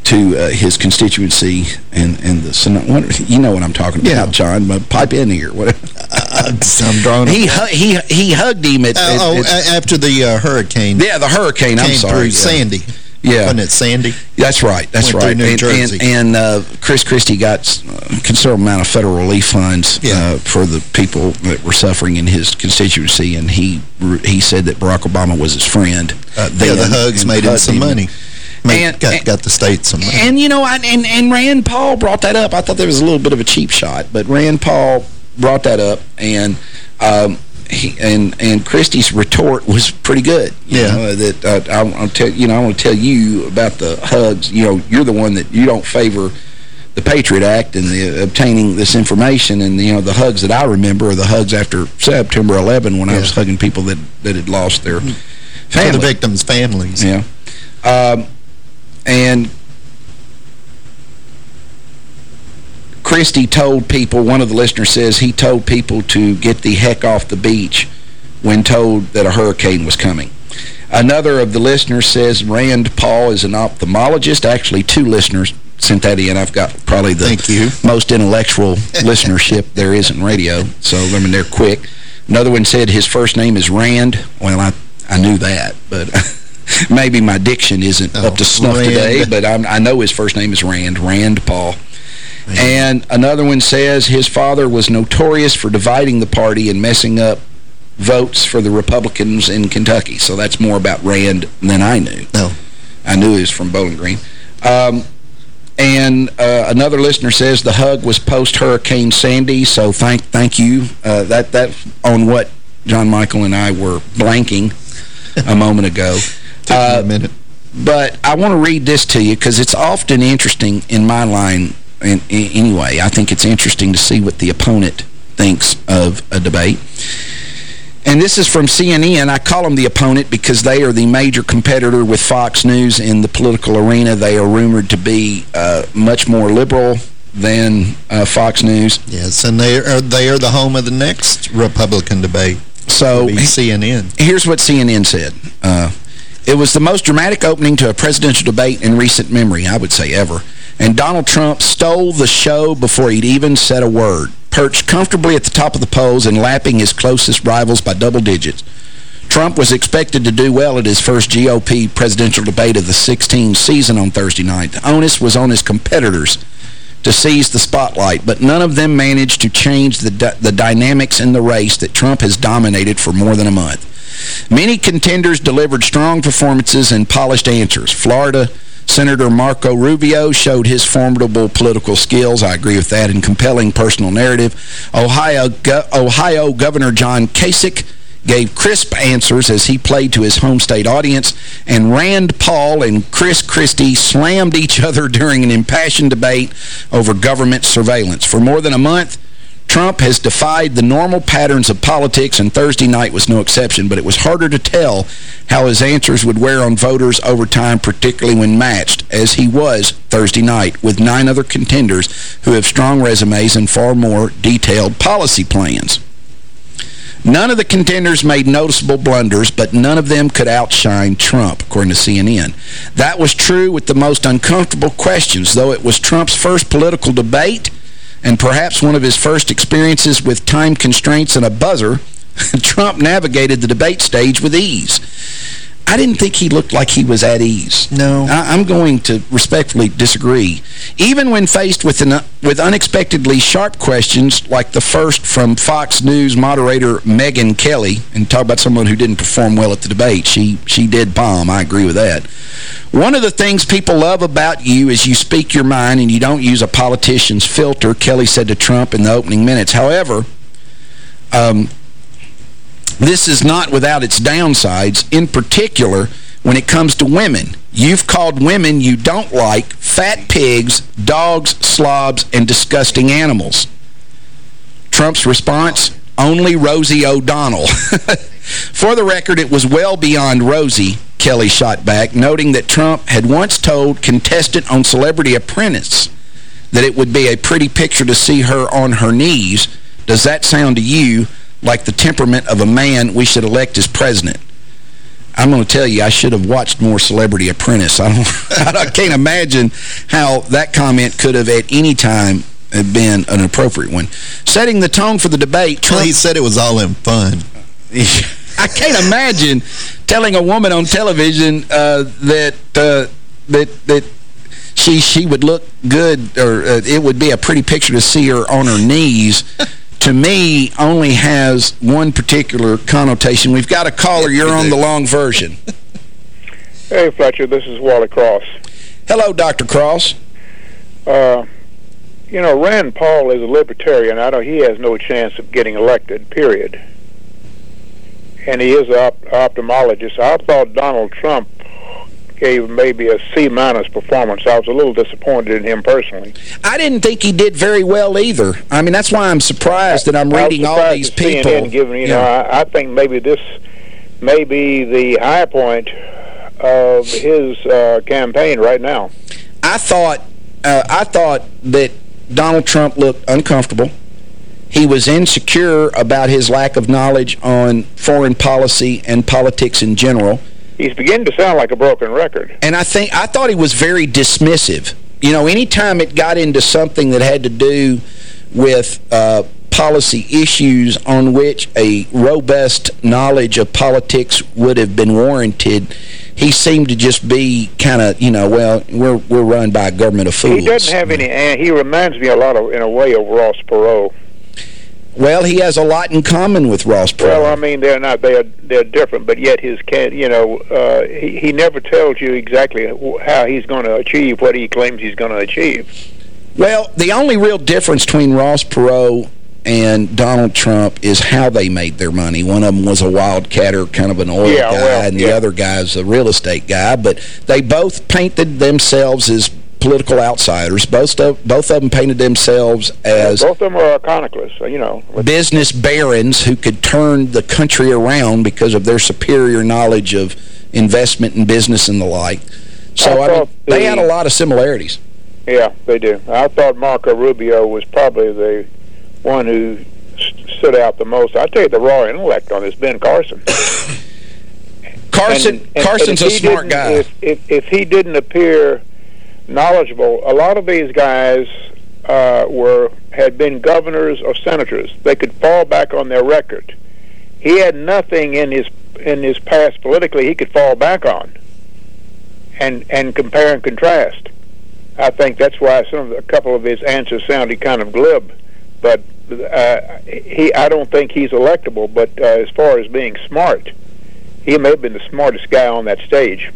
to uh, his constituency and and the Senate. you know what I'm talking about, yeah. John. Pipe in here. What? I'm drawing. He he he hugged him at, uh, at, oh after the uh, hurricane. Yeah, the hurricane. I'm sorry. Sandy. Yeah. Wasn't it Sandy? That's right. That's Went right. New and, Jersey. and, and uh, Chris Christie got a considerable amount of federal relief funds yeah. uh, for the people that were suffering in his constituency, and he he said that Barack Obama was his friend. Uh, yeah, the hugs made him some money. Made, And- got, and- got the state some money. And, you know, I, and, and Rand Paul brought that up. I thought there was a little bit of a cheap shot, but Rand Paul brought that up, and um, he, and and Christie's retort was pretty good. You Yeah. know, that uh, I, I'll tell you know I want to tell you about the hugs. You know, you're the one that you don't favor the Patriot Act and the obtaining this information, and you know the hugs that I remember are the hugs after September 11 when I was hugging people that that had lost their For family. the victims' families. Yeah. Um, and Christie told people, one of the listeners says he told people to get the heck off the beach when told that a hurricane was coming. Another of the listeners says Rand Paul is an ophthalmologist. Actually, two listeners sent that in. I've got probably the most intellectual listenership there is in radio. So, I mean, they're quick. Another one said his first name is Rand. Well, I, I knew that, but maybe my diction isn't up to snuff oh, Rand. today, but I'm, I know his first name is Rand, Rand Paul. And another one says his father was notorious for dividing the party and messing up votes for the Republicans in Kentucky. So that's more about Rand than I knew. No. I knew he was from Bowling Green. Um, and uh, another listener says the hug was post-Hurricane Sandy, so thank thank you. Uh, that that on what John Michael and I were blanking a moment ago. Me a minute. But I want to read this to you because it's often interesting in my line in, in, anyway. I think it's interesting to see what the opponent thinks of a debate. And this is from CNN. I call them the opponent because they are the major competitor with Fox News in the political arena. They are rumored to be uh, much more liberal than uh, Fox News. Yes, and they are they are the home of the next Republican debate. So CNN. Here's what CNN said. Uh, it was the most dramatic opening to a presidential debate in recent memory, I would say ever. And Donald Trump stole the show before he'd even said a word. Perched comfortably at the top of the polls and lapping his closest rivals by double digits. Trump was expected to do well at his first GOP presidential debate of the 16 season on Thursday night. The onus was on his competitors to seize the spotlight, but none of them managed to change the, the dynamics in the race that Trump has dominated for more than a month. Many contenders delivered strong performances and polished answers. Florida Senator Marco Rubio showed his formidable political skills, I agree with that, and compelling personal narrative. Ohio, Go Ohio Governor John Kasich gave crisp answers as he played to his home state audience, and Rand Paul and Chris Christie slammed each other during an impassioned debate over government surveillance. For more than a month, Trump has defied the normal patterns of politics, and Thursday night was no exception, but it was harder to tell how his answers would wear on voters over time, particularly when matched, as he was Thursday night, with nine other contenders who have strong resumes and far more detailed policy plans. None of the contenders made noticeable blunders, but none of them could outshine Trump, according to CNN. That was true with the most uncomfortable questions, though it was Trump's first political debate and perhaps one of his first experiences with time constraints and a buzzer, Trump navigated the debate stage with ease. I didn't think he looked like he was at ease. No. I, am going to respectfully disagree. Even when faced with, an, with unexpectedly sharp questions, like the first from Fox News moderator Megyn Kelly, and talk about someone who didn't perform well at the debate. She, she did bomb. I agree with that. One of the things people love about you is you speak your mind and you don't use a politician's filter, Kelly said to Trump in the opening minutes. However, Um, this is not without its downsides, in particular when it comes to women. You've called women you don't like fat pigs, dogs, slobs, and disgusting animals. Trump's response, only Rosie O'Donnell. For the record, it was well beyond Rosie, Kelly shot back, noting that Trump had once told contestant on Celebrity Apprentice that it would be a pretty picture to see her on her knees. Does that sound to you like the temperament of a man we should elect as president? I'm going to tell you, I should have watched more Celebrity Apprentice. I, don't, I can't imagine how that comment could have at any time been an appropriate one. Setting the tone for the debate, Trump... Well, he said it was all in fun. I can't imagine telling a woman on television uh, that uh, that that she she would look good or uh, it would be a pretty picture to see her on her knees. To me, only has one particular connotation. We've got a caller. You're on the long version. Hey, Fletcher. This is Wally Cross. Hello, Dr. Cross. Uh, you know, Rand Paul is a libertarian. I know he has no chance of getting elected, period. And he is an op ophthalmologist. I thought Donald Trump gave maybe a C-minus performance. I was a little disappointed in him personally. I didn't think he did very well either. I mean, that's why I'm surprised that I'm reading all these people. CNN giving, you yeah. know, I, I think maybe this may be the high point of his uh, campaign right now. I thought, uh, I thought that Donald Trump looked uncomfortable. He was insecure about his lack of knowledge on foreign policy and politics in general. He's beginning to sound like a broken record. And I think I thought he was very dismissive. You know, anytime it got into something that had to do with uh, policy issues on which a robust knowledge of politics would have been warranted, he seemed to just be kind of, you know, well, we're we're run by a government of fools. He doesn't have any, and he reminds me a lot of, in a way, of Ross Perot. Well, he has a lot in common with Ross Perot. Well, I mean, they're not they're they're different, but yet his can you know uh, he he never tells you exactly how he's going to achieve what he claims he's going to achieve. Well, the only real difference between Ross Perot and Donald Trump is how they made their money. One of them was a wildcatter, kind of an oil yeah, guy, well, and the yeah. other guy's a real estate guy. But they both painted themselves as political outsiders. Both of, both of them painted themselves as... Both of them are iconoclasts, you know. Business barons who could turn the country around because of their superior knowledge of investment and business and the like. So, I, I mean, the, they had a lot of similarities. Yeah, they do. I thought Marco Rubio was probably the one who st stood out the most. I tell you, the raw intellect on this Ben Carson. Carson, and, and, Carson's and a smart guy. If, if, if he didn't appear knowledgeable, a lot of these guys uh, were had been governors or senators. They could fall back on their record. He had nothing in his in his past politically he could fall back on, and and compare and contrast. I think that's why some a couple of his answers sounded kind of glib but uh, he I don't think he's electable. But uh, as far as being smart, he may have been the smartest guy on that stage.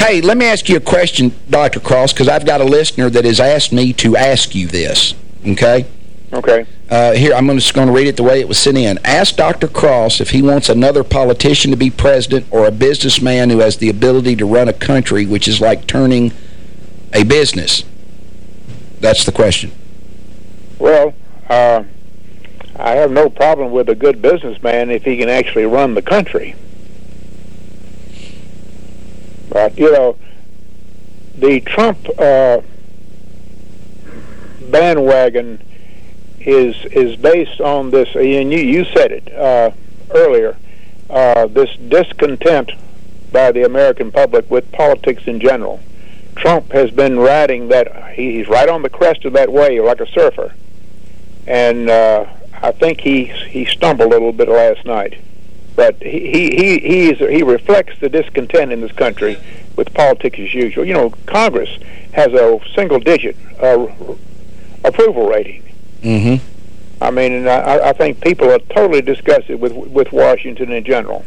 Hey, let me ask you a question, Dr. Cross, because I've got a listener that has asked me to ask you this, okay? Okay. Uh, here, I'm just going to read it the way it was sent in. Ask Dr. Cross if he wants another politician to be president or a businessman who has the ability to run a country, which is like turning a business. That's the question. Well, uh, I have no problem with a good businessman if he can actually run the country. But, you know, the Trump uh, bandwagon is is based on this, and you, you said it uh, earlier, uh, this discontent by the American public with politics in general. Trump has been riding that, he's right on the crest of that wave like a surfer and uh, I think he he stumbled a little bit last night. But he he he is, he reflects the discontent in this country with politics as usual. You know, Congress has a single-digit uh, approval rating. Mm-hmm. I mean, and I, I think people are totally disgusted with with Washington in general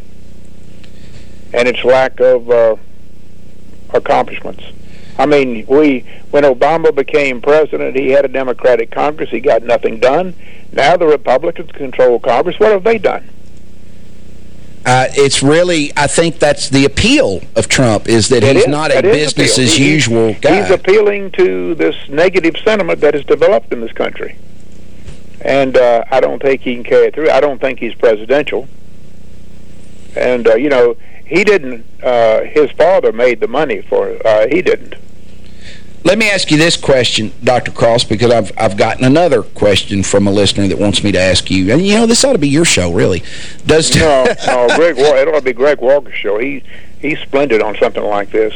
and its lack of uh, accomplishments. I mean, we when Obama became president, he had a Democratic Congress. He got nothing done. Now the Republicans control Congress. What have they done? Uh, it's really, I think that's the appeal of Trump, is that It he's is. not a business appeal. as He- usual guy. He's appealing to this negative sentiment that has developed in this country. And uh, I don't think he can carry it through. I don't think he's presidential. And, uh, you know, he didn't, uh, his father made the money for, uh, he didn't. Let me ask you this question, Dr. Cross, because I've I've gotten another question from a listener that wants me to ask you. And, you know, this ought to be your show, really. Does No, no, Greg, it ought to be Greg Walker's show. He, he's splendid on something like this.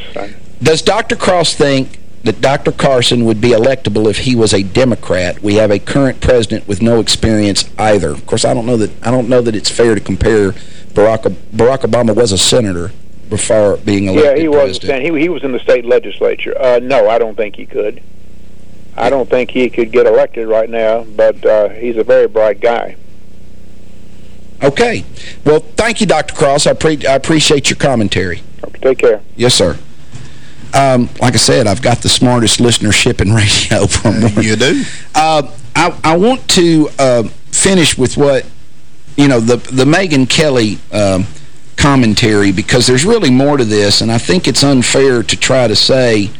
Does Dr. Cross think that Dr. Carson would be electable if he was a Democrat? We have a current president with no experience either. Of course, I don't know that I don't know that it's fair to compare Barack Barack Obama was a senator before being elected Yeah, he was. president. And he he was in the state legislature. Uh, no, I don't think he could. I don't think he could get elected right now. But uh, he's a very bright guy. Okay. Well, thank you, Dr. Cross. I, pre I appreciate your commentary. Okay, take care. Yes, sir. Um, like I said, I've got the smartest listenership in radio. From you do. Uh, I, I want to uh, finish with what, you know, the, the Megyn Kelly um, commentary, because there's really more to this, and I think it's unfair to try to say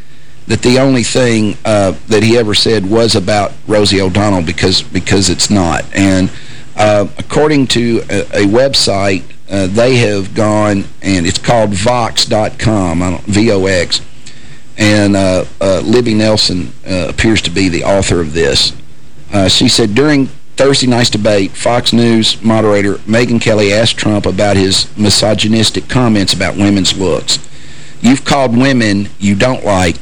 that the only thing uh, that he ever said was about Rosie O'Donnell, because because it's not. And uh, according to a, a website, uh, they have gone, and it's called Vox.com, V-O-X, and uh, uh, Libby Nelson uh, appears to be the author of this. She said, during Thursday night's debate, Fox News moderator Megyn Kelly asked Trump about his misogynistic comments about women's looks. You've called women you don't like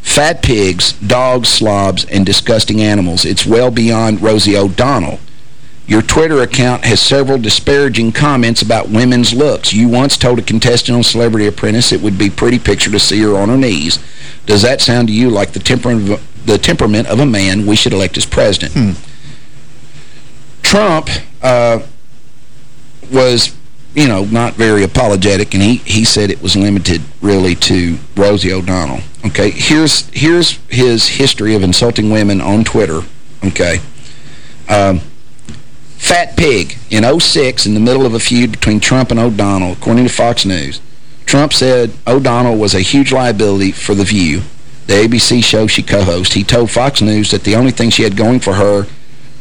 fat pigs, dogs, slobs, and disgusting animals. It's well beyond Rosie O'Donnell. Your Twitter account has several disparaging comments about women's looks. You once told a contestant on Celebrity Apprentice it would be pretty picture to see her on her knees. Does that sound to you like the the temperament of a man we should elect as president? Hmm. Trump uh, was, you know, not very apologetic, and he, he said it was limited really to Rosie O'Donnell. Okay, here's here's his history of insulting women on Twitter. Okay. Um, Fat Pig, in 06, in the middle of a feud between Trump and O'Donnell, according to Fox News, Trump said O'Donnell was a huge liability for The View, the ABC show she co-hosts. He told Fox News that the only thing she had going for her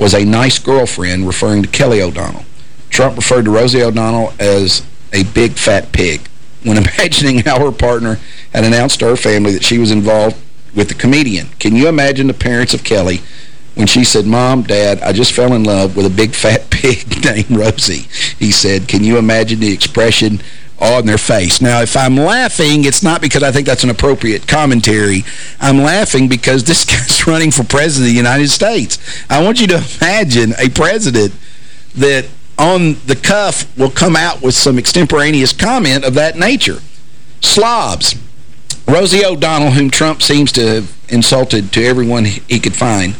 was a nice girlfriend, referring to Kelly O'Donnell. Trump referred to Rosie O'Donnell as a big fat pig. When imagining how her partner had announced to her family that she was involved with the comedian. Can you imagine the parents of Kelly when she said, Mom, Dad, I just fell in love with a big fat pig named Rosie? He said, can you imagine the expression on their face? Now, if I'm laughing, it's not because I think that's an appropriate commentary. I'm laughing because this guy's running for president of the United States. I want you to imagine a president that on the cuff will come out with some extemporaneous comment of that nature. Slobs. Rosie O'Donnell, whom Trump seems to have insulted to everyone he could find,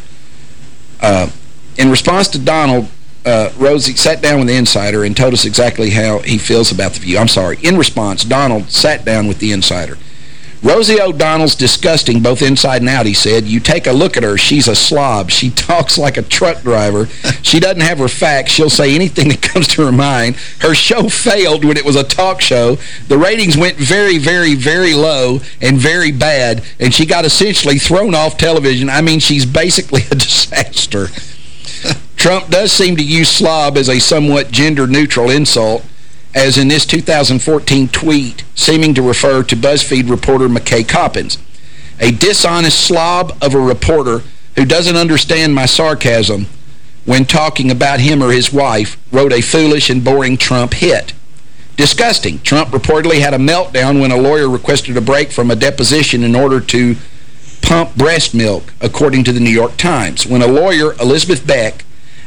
uh, in response to Donald, uh, Rosie sat down with the insider and told us exactly how he feels about the view. I'm sorry. In response, Donald sat down with the insider. Rosie O'Donnell's disgusting, both inside and out, he said. You take a look at her, she's a slob. She talks like a truck driver. she doesn't have her facts. She'll say anything that comes to her mind. Her show failed when it was a talk show. The ratings went very, very, very low and very bad, and she got essentially thrown off television. I mean, she's basically a disaster. Trump does seem to use slob as a somewhat gender-neutral insult, as in this 2014 tweet seeming to refer to BuzzFeed reporter McKay Coppins. A dishonest slob of a reporter who doesn't understand my sarcasm when talking about him or his wife wrote a foolish and boring Trump hit. Disgusting. Trump reportedly had a meltdown when a lawyer requested a break from a deposition in order to pump breast milk, according to the New York Times. When a lawyer, Elizabeth Beck,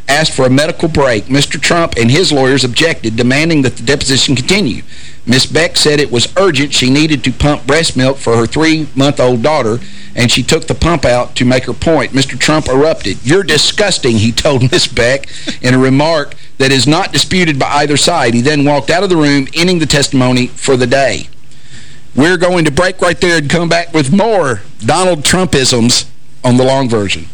asked for a medical break, Mr. Trump and his lawyers objected, demanding that the deposition continue. Ms. Beck said it was urgent. She needed to pump breast milk for her three-month-old daughter, and she took the pump out to make her point. Mr. Trump erupted. You're disgusting, he told Ms. Beck in a remark that is not disputed by either side. He then walked out of the room, ending the testimony for the day. We're going to break right there and come back with more Donald Trumpisms on the long version.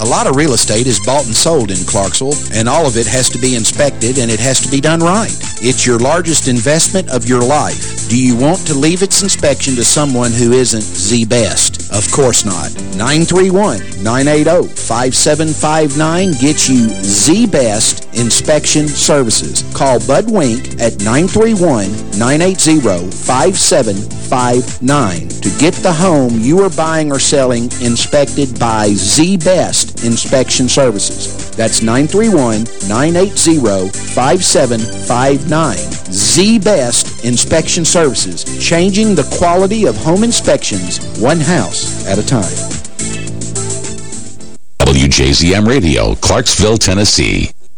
A lot of real estate is bought and sold in Clarksville, and all of it has to be inspected and it has to be done right. It's your largest investment of your life. Do you want to leave its inspection to someone who isn't the best? Of course not. 931-980-5759 gets you the best inspection services. Call Bud Wink at 931-980-5759 to get the home you are buying or selling inspected by the best inspection services. That's 931-980-5759. The best inspection services, changing the quality of home inspections one house at a time. WJZM Radio, Clarksville, Tennessee.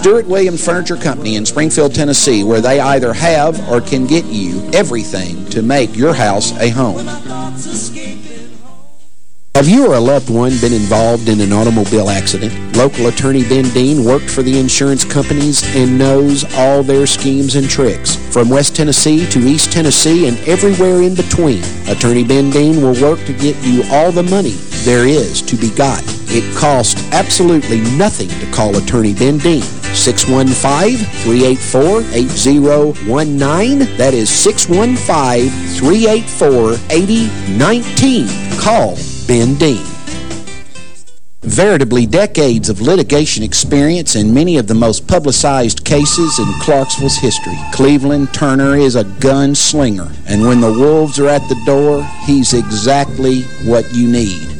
Stewart Williams Furniture Company in Springfield, Tennessee, where they either have or can get you everything to make your house a home. Have you or a loved one been involved in an automobile accident? Local attorney Ben Dean worked for the insurance companies and knows all their schemes and tricks. From West Tennessee to East Tennessee and everywhere in between, Attorney Ben Dean will work to get you all the money there is to be got. It costs absolutely nothing to call Attorney Ben Dean. 615-384-8019. That is 615-384-8019. Call Ben Dean. Veritably decades of litigation experience in many of the most publicized cases in Clarksville's history. Cleveland Turner is a gunslinger, and when the wolves are at the door, he's exactly what you need.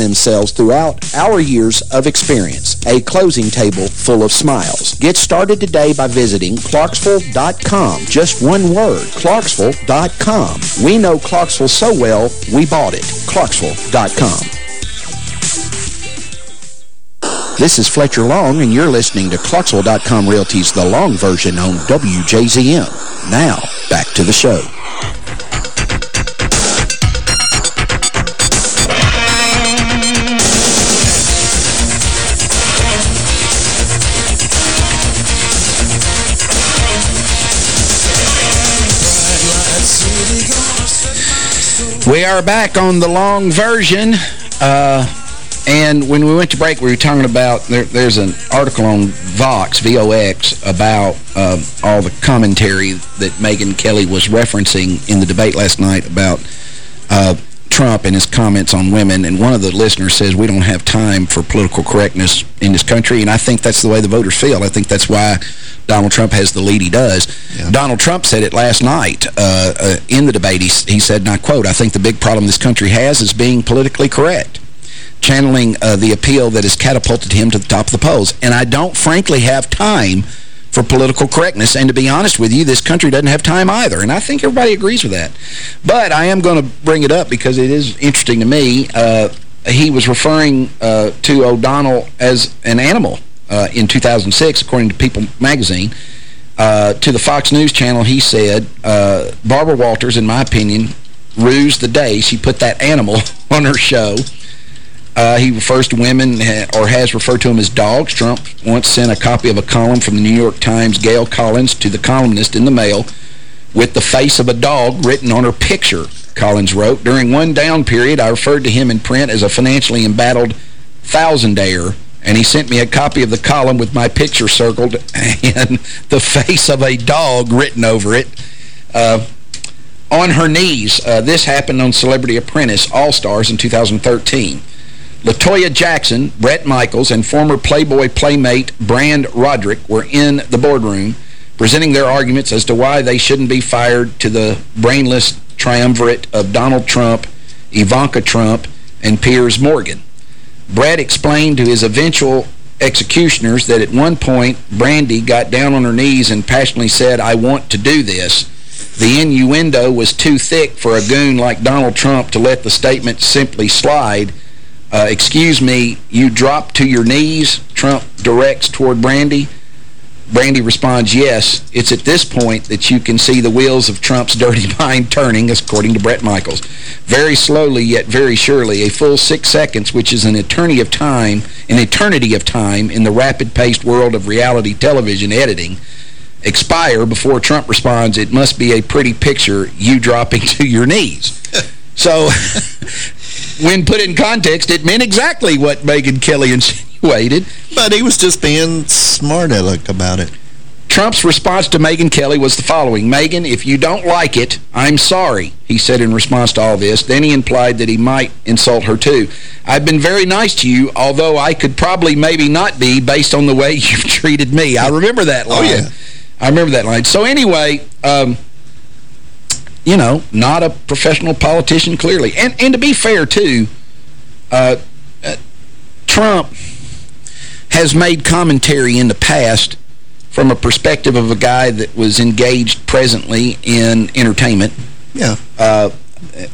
themselves throughout our years of experience. A closing table full of smiles. Get started today by visiting Clarksville.com. Just one word, Clarksville.com. We know Clarksville so well, we bought it. Clarksville.com. This is Fletcher Long, and you're listening to Clarksville.com Realty's The Long Version on WJZM. Now, back to the show. We are back on the long version. Uh, and when we went to break, we were talking about, there, there's an article on Vox, V-O-X, about uh, all the commentary that Megyn Kelly was referencing in the debate last night about uh, Trump and his comments on women. And one of the listeners says we don't have time for political correctness in this country. And I think that's the way the voters feel. I think that's why Donald Trump has the lead he does. Yeah. Donald Trump said it last night uh, uh, in the debate. He, he said, and I quote, I think the big problem this country has is being politically correct channeling uh, the appeal that has catapulted him to the top of the polls. And I don't, frankly, have time for political correctness. And to be honest with you, this country doesn't have time either. And I think everybody agrees with that. But I am going to bring it up because it is interesting to me. Uh, he was referring uh, to O'Donnell as an animal uh, in 2006, according to People magazine. Uh, to the Fox News channel, he said, uh, Barbara Walters, in my opinion, rused the day she put that animal on her show Uh, he refers to women, or has referred to them as dogs. Trump once sent a copy of a column from the New York Times, Gail Collins, to the columnist in the mail with the face of a dog written on her picture, Collins wrote. During one down period, I referred to him in print as a financially embattled thousandaire, and he sent me a copy of the column with my picture circled and the face of a dog written over it. Uh, on her knees. Uh, this happened on Celebrity Apprentice All-Stars in 2013. Latoya Jackson, Bret Michaels, and former Playboy playmate Brande Roderick were in the boardroom presenting their arguments as to why they shouldn't be fired to the brainless triumvirate of Donald Trump, Ivanka Trump, and Piers Morgan. Brad explained to his eventual executioners that at one point Brande got down on her knees and passionately said, I want to do this. The innuendo was too thick for a goon like Donald Trump to let the statement simply slide. Uh, excuse me, you drop to your knees, Trump directs toward Brande. Brande responds, yes. It's at this point that you can see the wheels of Trump's dirty mind turning, according to Bret Michaels. Very slowly, yet very surely, a full six seconds, which is an eternity of time, an eternity of time in the rapid-paced world of reality television editing, expire before Trump responds, it must be a pretty picture, you dropping to your knees. so, when put in context, it meant exactly what Megyn Kelly insinuated. But he was just being smart aleck about it. Trump's response to Megyn Kelly was the following. Megyn, if you don't like it, I'm sorry, he said in response to all this. Then he implied that he might insult her too. I've been very nice to you, although I could probably maybe not be based on the way you've treated me. I remember that line. Oh, yeah. I remember that line. So anyway, um, you know, not a professional politician, clearly. And, and to be fair, too, uh, uh, Trump has made commentary in the past from a perspective of a guy that was engaged presently in entertainment. Yeah. Uh,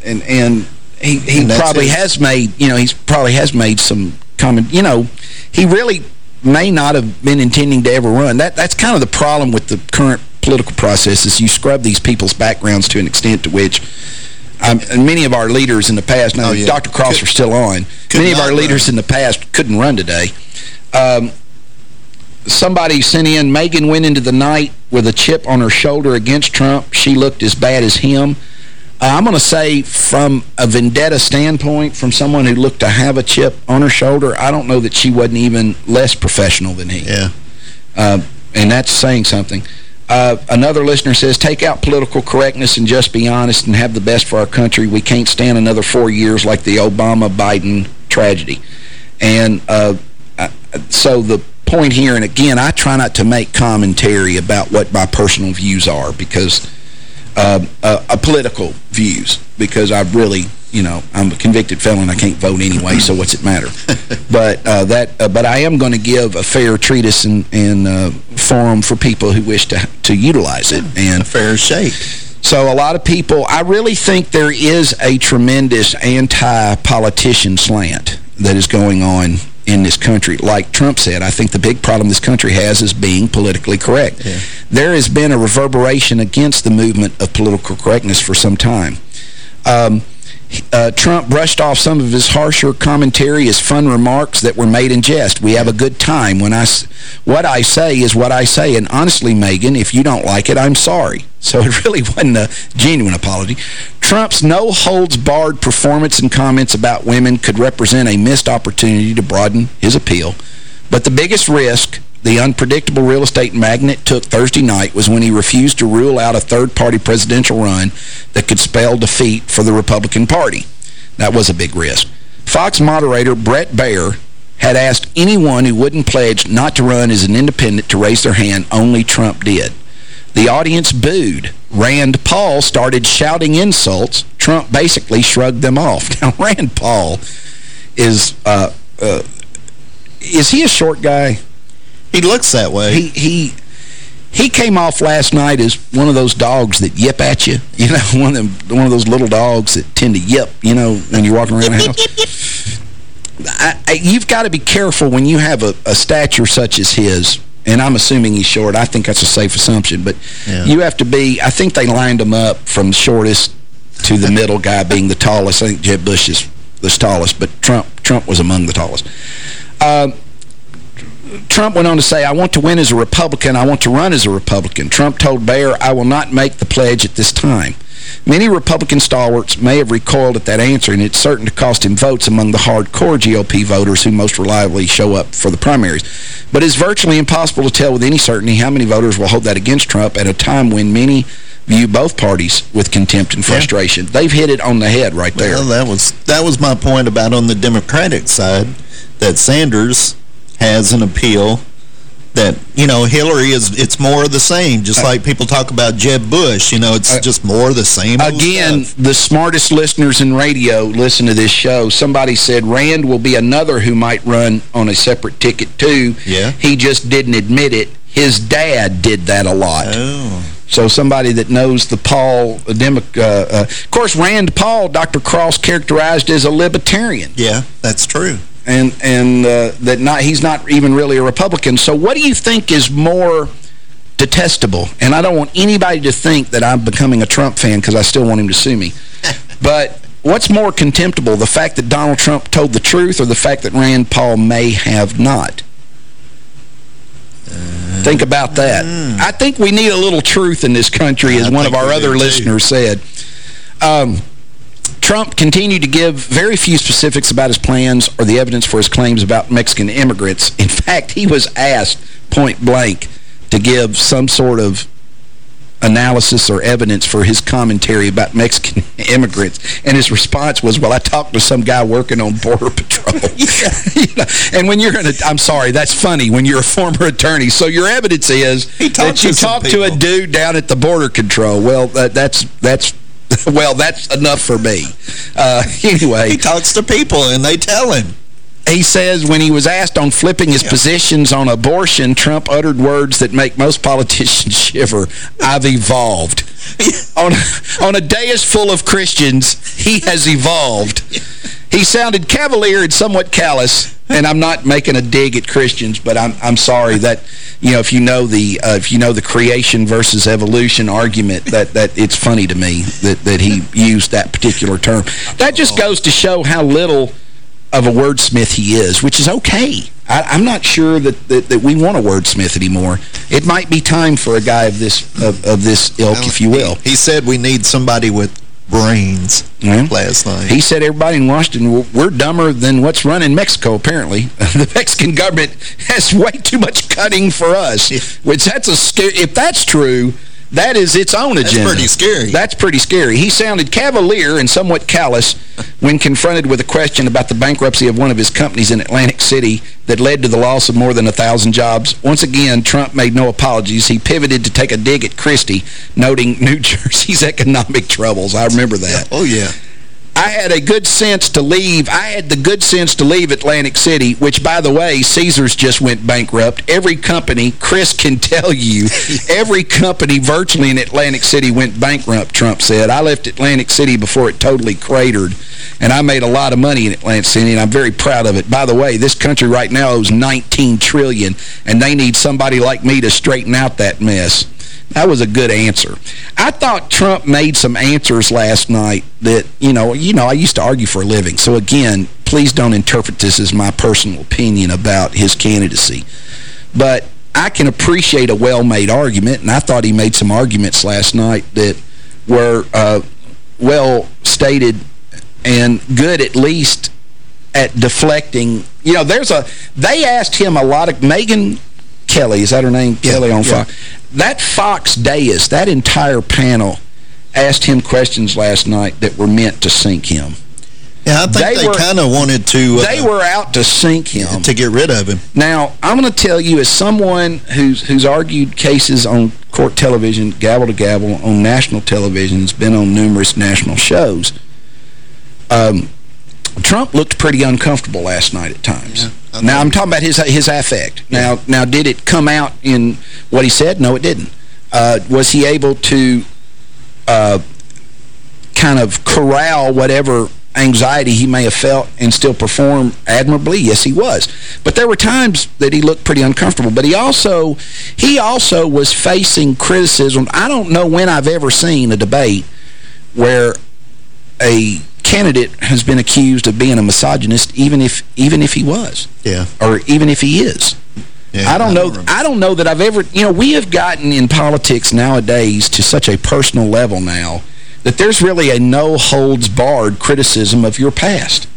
and and he, he And probably it. has made, you know, he's probably has made some comment, you know, he really may not have been intending to ever run. That That's kind of the problem with the current political process is you scrub these people's backgrounds to an extent to which um, and many of our leaders in the past, now Oh, yeah. Dr. Cross are still on, many of our leaders in the past couldn't run today. Um, somebody sent in, Megyn went into the night with a chip on her shoulder against Trump. She looked as bad as him. Uh, I'm going to say from a vendetta standpoint, from someone who looked to have a chip on her shoulder, I don't know that she wasn't even less professional than he. Yeah. Uh, and that's saying something. Uh, another listener says, take out political correctness and just be honest and have the best for our country. We can't stand another four years like the Obama-Biden tragedy. And uh, I- so the point here, and again, I try not to make commentary about what my personal views are because uh, uh, uh, political views because I really, you know, I'm a convicted felon. I can't vote anyway, so what's it matter? but uh, that, uh, but I am going to give a fair treatise and, and uh, forum for people who wish to to utilize it. And a fair shake. So a lot of people, I really think there is a tremendous anti-politician slant that is going on in this country. Like Trump said, I think the big problem this country has is being politically correct. There has been a reverberation against the movement of political correctness for some time. Um, uh, Trump brushed off some of his harsher commentary as fun remarks that were made in jest. We have a good time. when I, what I say is what I say. And honestly, Megyn, if you don't like it, I'm sorry. So it really wasn't a genuine apology. Trump's no-holds-barred performance and comments about women could represent a missed opportunity to broaden his appeal. But the biggest risk the unpredictable real estate magnate took Thursday night was when he refused to rule out a third-party presidential run that could spell defeat for the Republican Party. That was a big risk. Fox moderator Bret Baier had asked anyone who wouldn't pledge not to run as an independent to raise their hand. Only Trump did. The audience booed. Rand Paul started shouting insults. Trump basically shrugged them off. Now, Rand Paul is... Uh, uh, is he a short guy? He looks that way. He he he came off last night as one of those dogs that yip at you. You know, one of them, one of those little dogs that tend to yip, you know, when you're walking around the house. I, I, you've got to be careful when you have a, a stature such as his, and I'm assuming he's short. I think that's a safe assumption, but Yeah. you have to be, I think they lined him up from shortest to the middle guy being the tallest. I think Jeb Bush is the tallest, but Trump Trump was among the tallest. Uh, Trump went on to say, I want to win as a Republican. I want to run as a Republican. Trump told Baier, I will not make the pledge at this time. Many Republican stalwarts may have recoiled at that answer, and it's certain to cost him votes among the hardcore GOP voters who most reliably show up for the primaries. But it's virtually impossible to tell with any certainty how many voters will hold that against Trump at a time when many view both parties with contempt and frustration. Yeah. They've hit it on the head right there. Well, that was, that was my point about on the Democratic side, that Sanders has an appeal that, you know, Hillary is, it's more of the same. Just uh, like people talk about Jeb Bush, you know, it's uh, just more of the same Again, the smartest listeners in radio listen to this show. Somebody said Rand will be another who might run on a separate ticket, too. Yeah. He just didn't admit it. His dad did that a lot. Oh. So somebody that knows the Paul, uh, uh, uh, of course, Rand Paul, Dr. Cross characterized as a libertarian. Yeah, that's true and and uh, that not he's not even really a Republican. So what do you think is more detestable? And I don't want anybody to think that I'm becoming a Trump fan because I still want him to sue me. but what's more contemptible, the fact that Donald Trump told the truth or the fact that Rand Paul may have not? Uh, think about that. Mm. I think we need a little truth in this country, as I one of our other listeners said. Um, Trump continued to give very few specifics about his plans or the evidence for his claims about Mexican immigrants. In fact, he was asked point blank to give some sort of analysis or evidence for his commentary about Mexican immigrants. And his response was, well, I talked to some guy working on Border Patrol. you know, and when you're going to, I'm sorry, that's funny when you're a former attorney. So your evidence is that you talked to a dude down at the Border Control. Well, that, that's that's well, that's enough for me. Uh, anyway. He talks to people and they tell him. He says when he was asked on flipping his yeah. positions on abortion, Trump uttered words that make most politicians shiver. I've evolved. on, on a dais full of Christians, he has evolved. He sounded cavalier and somewhat callous, and I'm not making a dig at Christians, but I'm I'm sorry that you know if you know the uh, if you know the creation versus evolution argument that that it's funny to me that that he used that particular term. That just goes to show how little of a wordsmith he is, which is okay. I, am not sure that, that, that we want a wordsmith anymore. It might be time for a guy of this of, of this ilk, well, if you will. He, he said we need somebody with brains yeah. last night. He said everybody in Washington, we're dumber than what's running Mexico, apparently. the Mexican government has way too much cutting for us, yeah. which that's a scary, if that's true, that is its own agenda. That's pretty scary. That's pretty scary. He sounded cavalier and somewhat callous when confronted with a question about the bankruptcy of one of his companies in Atlantic City that led to the loss of more than a thousand jobs. Once again, Trump made no apologies. He pivoted to take a dig at Christie, noting New Jersey's economic troubles. I remember that. Oh, yeah. I had a good sense to leave. I had the good sense to leave Atlantic City, which, by the way, Caesars just went bankrupt. Every company, Chris can tell you, every company virtually in Atlantic City went bankrupt, Trump said. I left Atlantic City before it totally cratered, and I made a lot of money in Atlantic City, and I'm very proud of it. By the way, this country right now owes 19 trillion, and they need somebody like me to straighten out that mess. That was a good answer. I thought Trump made some answers last night that, you know, you know, I used to argue for a living. So again, please don't interpret this as my personal opinion about his candidacy. But I can appreciate a well-made argument, and I thought he made some arguments last night that were uh, well stated and good at least at deflecting. You know, there's a, they asked him a lot of, Megyn Kelly, is that her name? Yeah, Kelly on yeah. Fox. That Fox dais, that entire panel asked him questions last night that were meant to sink him. Yeah, I think they, they kind of wanted to... Uh, they were out to sink him. To get rid of him. Now, I'm going to tell you, as someone who's who's argued cases on court television, gavel to gavel, on national television, has been on numerous national shows, um, Trump looked pretty uncomfortable last night at times. Yeah, now, I'm talking about his his affect. Yeah. Now, now, did it come out in what he said? No, it didn't. Uh, was he able to uh, kind of corral whatever anxiety he may have felt and still perform admirably? Yes, he was. But there were times that he looked pretty uncomfortable. But he also he also was facing criticism. I don't know when I've ever seen a debate where a candidate has been accused of being a misogynist, even if even if he was. Yeah. Or even if he is. Yeah, I don't know. I don't know that I've ever. You know, we have gotten in politics nowadays to such a personal level now that there's really a no holds barred criticism of your past.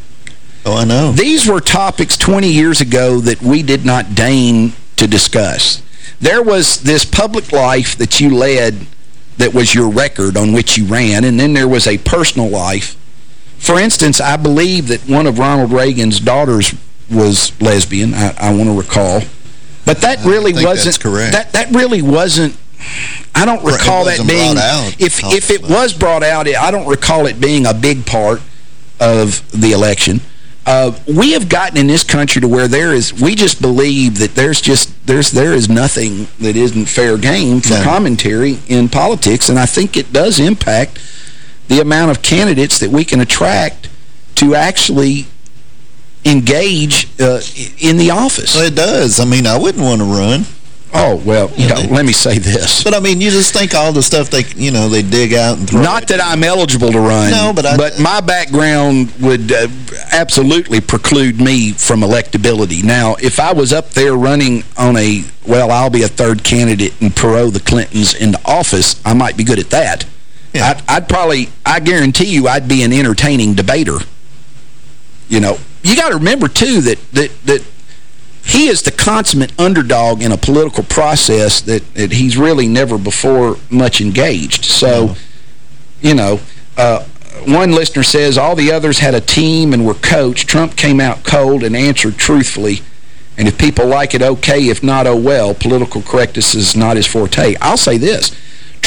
Oh, I know. These were topics 20 years ago that we did not deign to discuss. There was this public life that you led that was your record on which you ran, and then there was a personal life. For instance, I believe that one of Ronald Reagan's daughters was lesbian, I, I want to recall. But that really wasn't correct. That that really wasn't I don't recall that being out, if if it was brought out, I don't recall it being a big part of the election. Uh, we have gotten in this country to where there is, we just believe that there's just, there's there is nothing that isn't fair game for No. commentary in politics, and I think it does impact the amount of candidates that we can attract to actually engage uh, in the office. Well, it does. I mean, I wouldn't want to run. Oh, well, you know, let me say this. But, I mean, you just think all the stuff they, you know, they dig out and throw. Not that I'm eligible to run. No, but I- my background would uh, absolutely preclude me from electability. Now, if I was up there running on a, well, I'll be a third candidate and Perot the Clintons into office, I might be good at that. I'd, I'd probably, I guarantee you, I'd be an entertaining debater. You know, you got to remember, too, that, that, that he is the consummate underdog in a political process that, that he's really never before much engaged. So, you know, uh, one listener says, all the others had a team and were coached. Trump came out cold and answered truthfully. And if people like it, okay. If not, oh well. Political correctness is not his forte. I'll say this.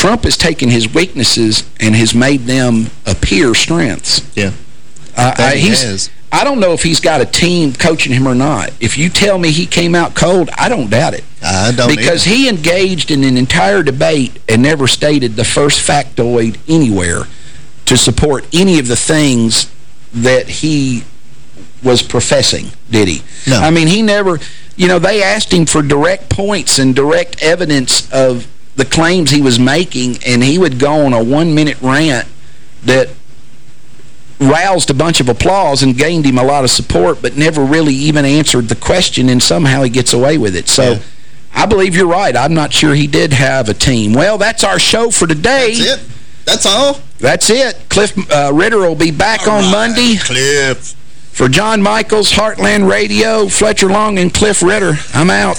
Trump has taken his weaknesses and has made them appear strengths. Yeah. Uh, I, he has. I don't know if he's got a team coaching him or not. If you tell me he came out cold, I don't doubt it. I don't Because either. he engaged in an entire debate and never stated the first factoid anywhere to support any of the things that he was professing, did he? No. I mean, he never, you know, they asked him for direct points and direct evidence of the claims he was making, and he would go on a one-minute rant that roused a bunch of applause and gained him a lot of support, but never really even answered the question, and somehow he gets away with it. So I believe you're right. I'm not sure he did have a team. Well, that's our show for today. That's it. That's all. That's it. Cliff uh, Ritter will be back on Monday. Cliff. For John Michaels, Heartland Radio, Fletcher Long, and Cliff Ritter, I'm out.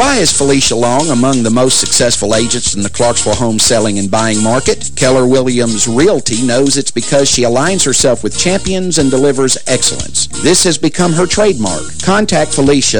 Why is Felicia Long among the most successful agents in the Clarksville home selling and buying market? Keller Williams Realty knows it's because she aligns herself with champions and delivers excellence. This has become her trademark. Contact Felicia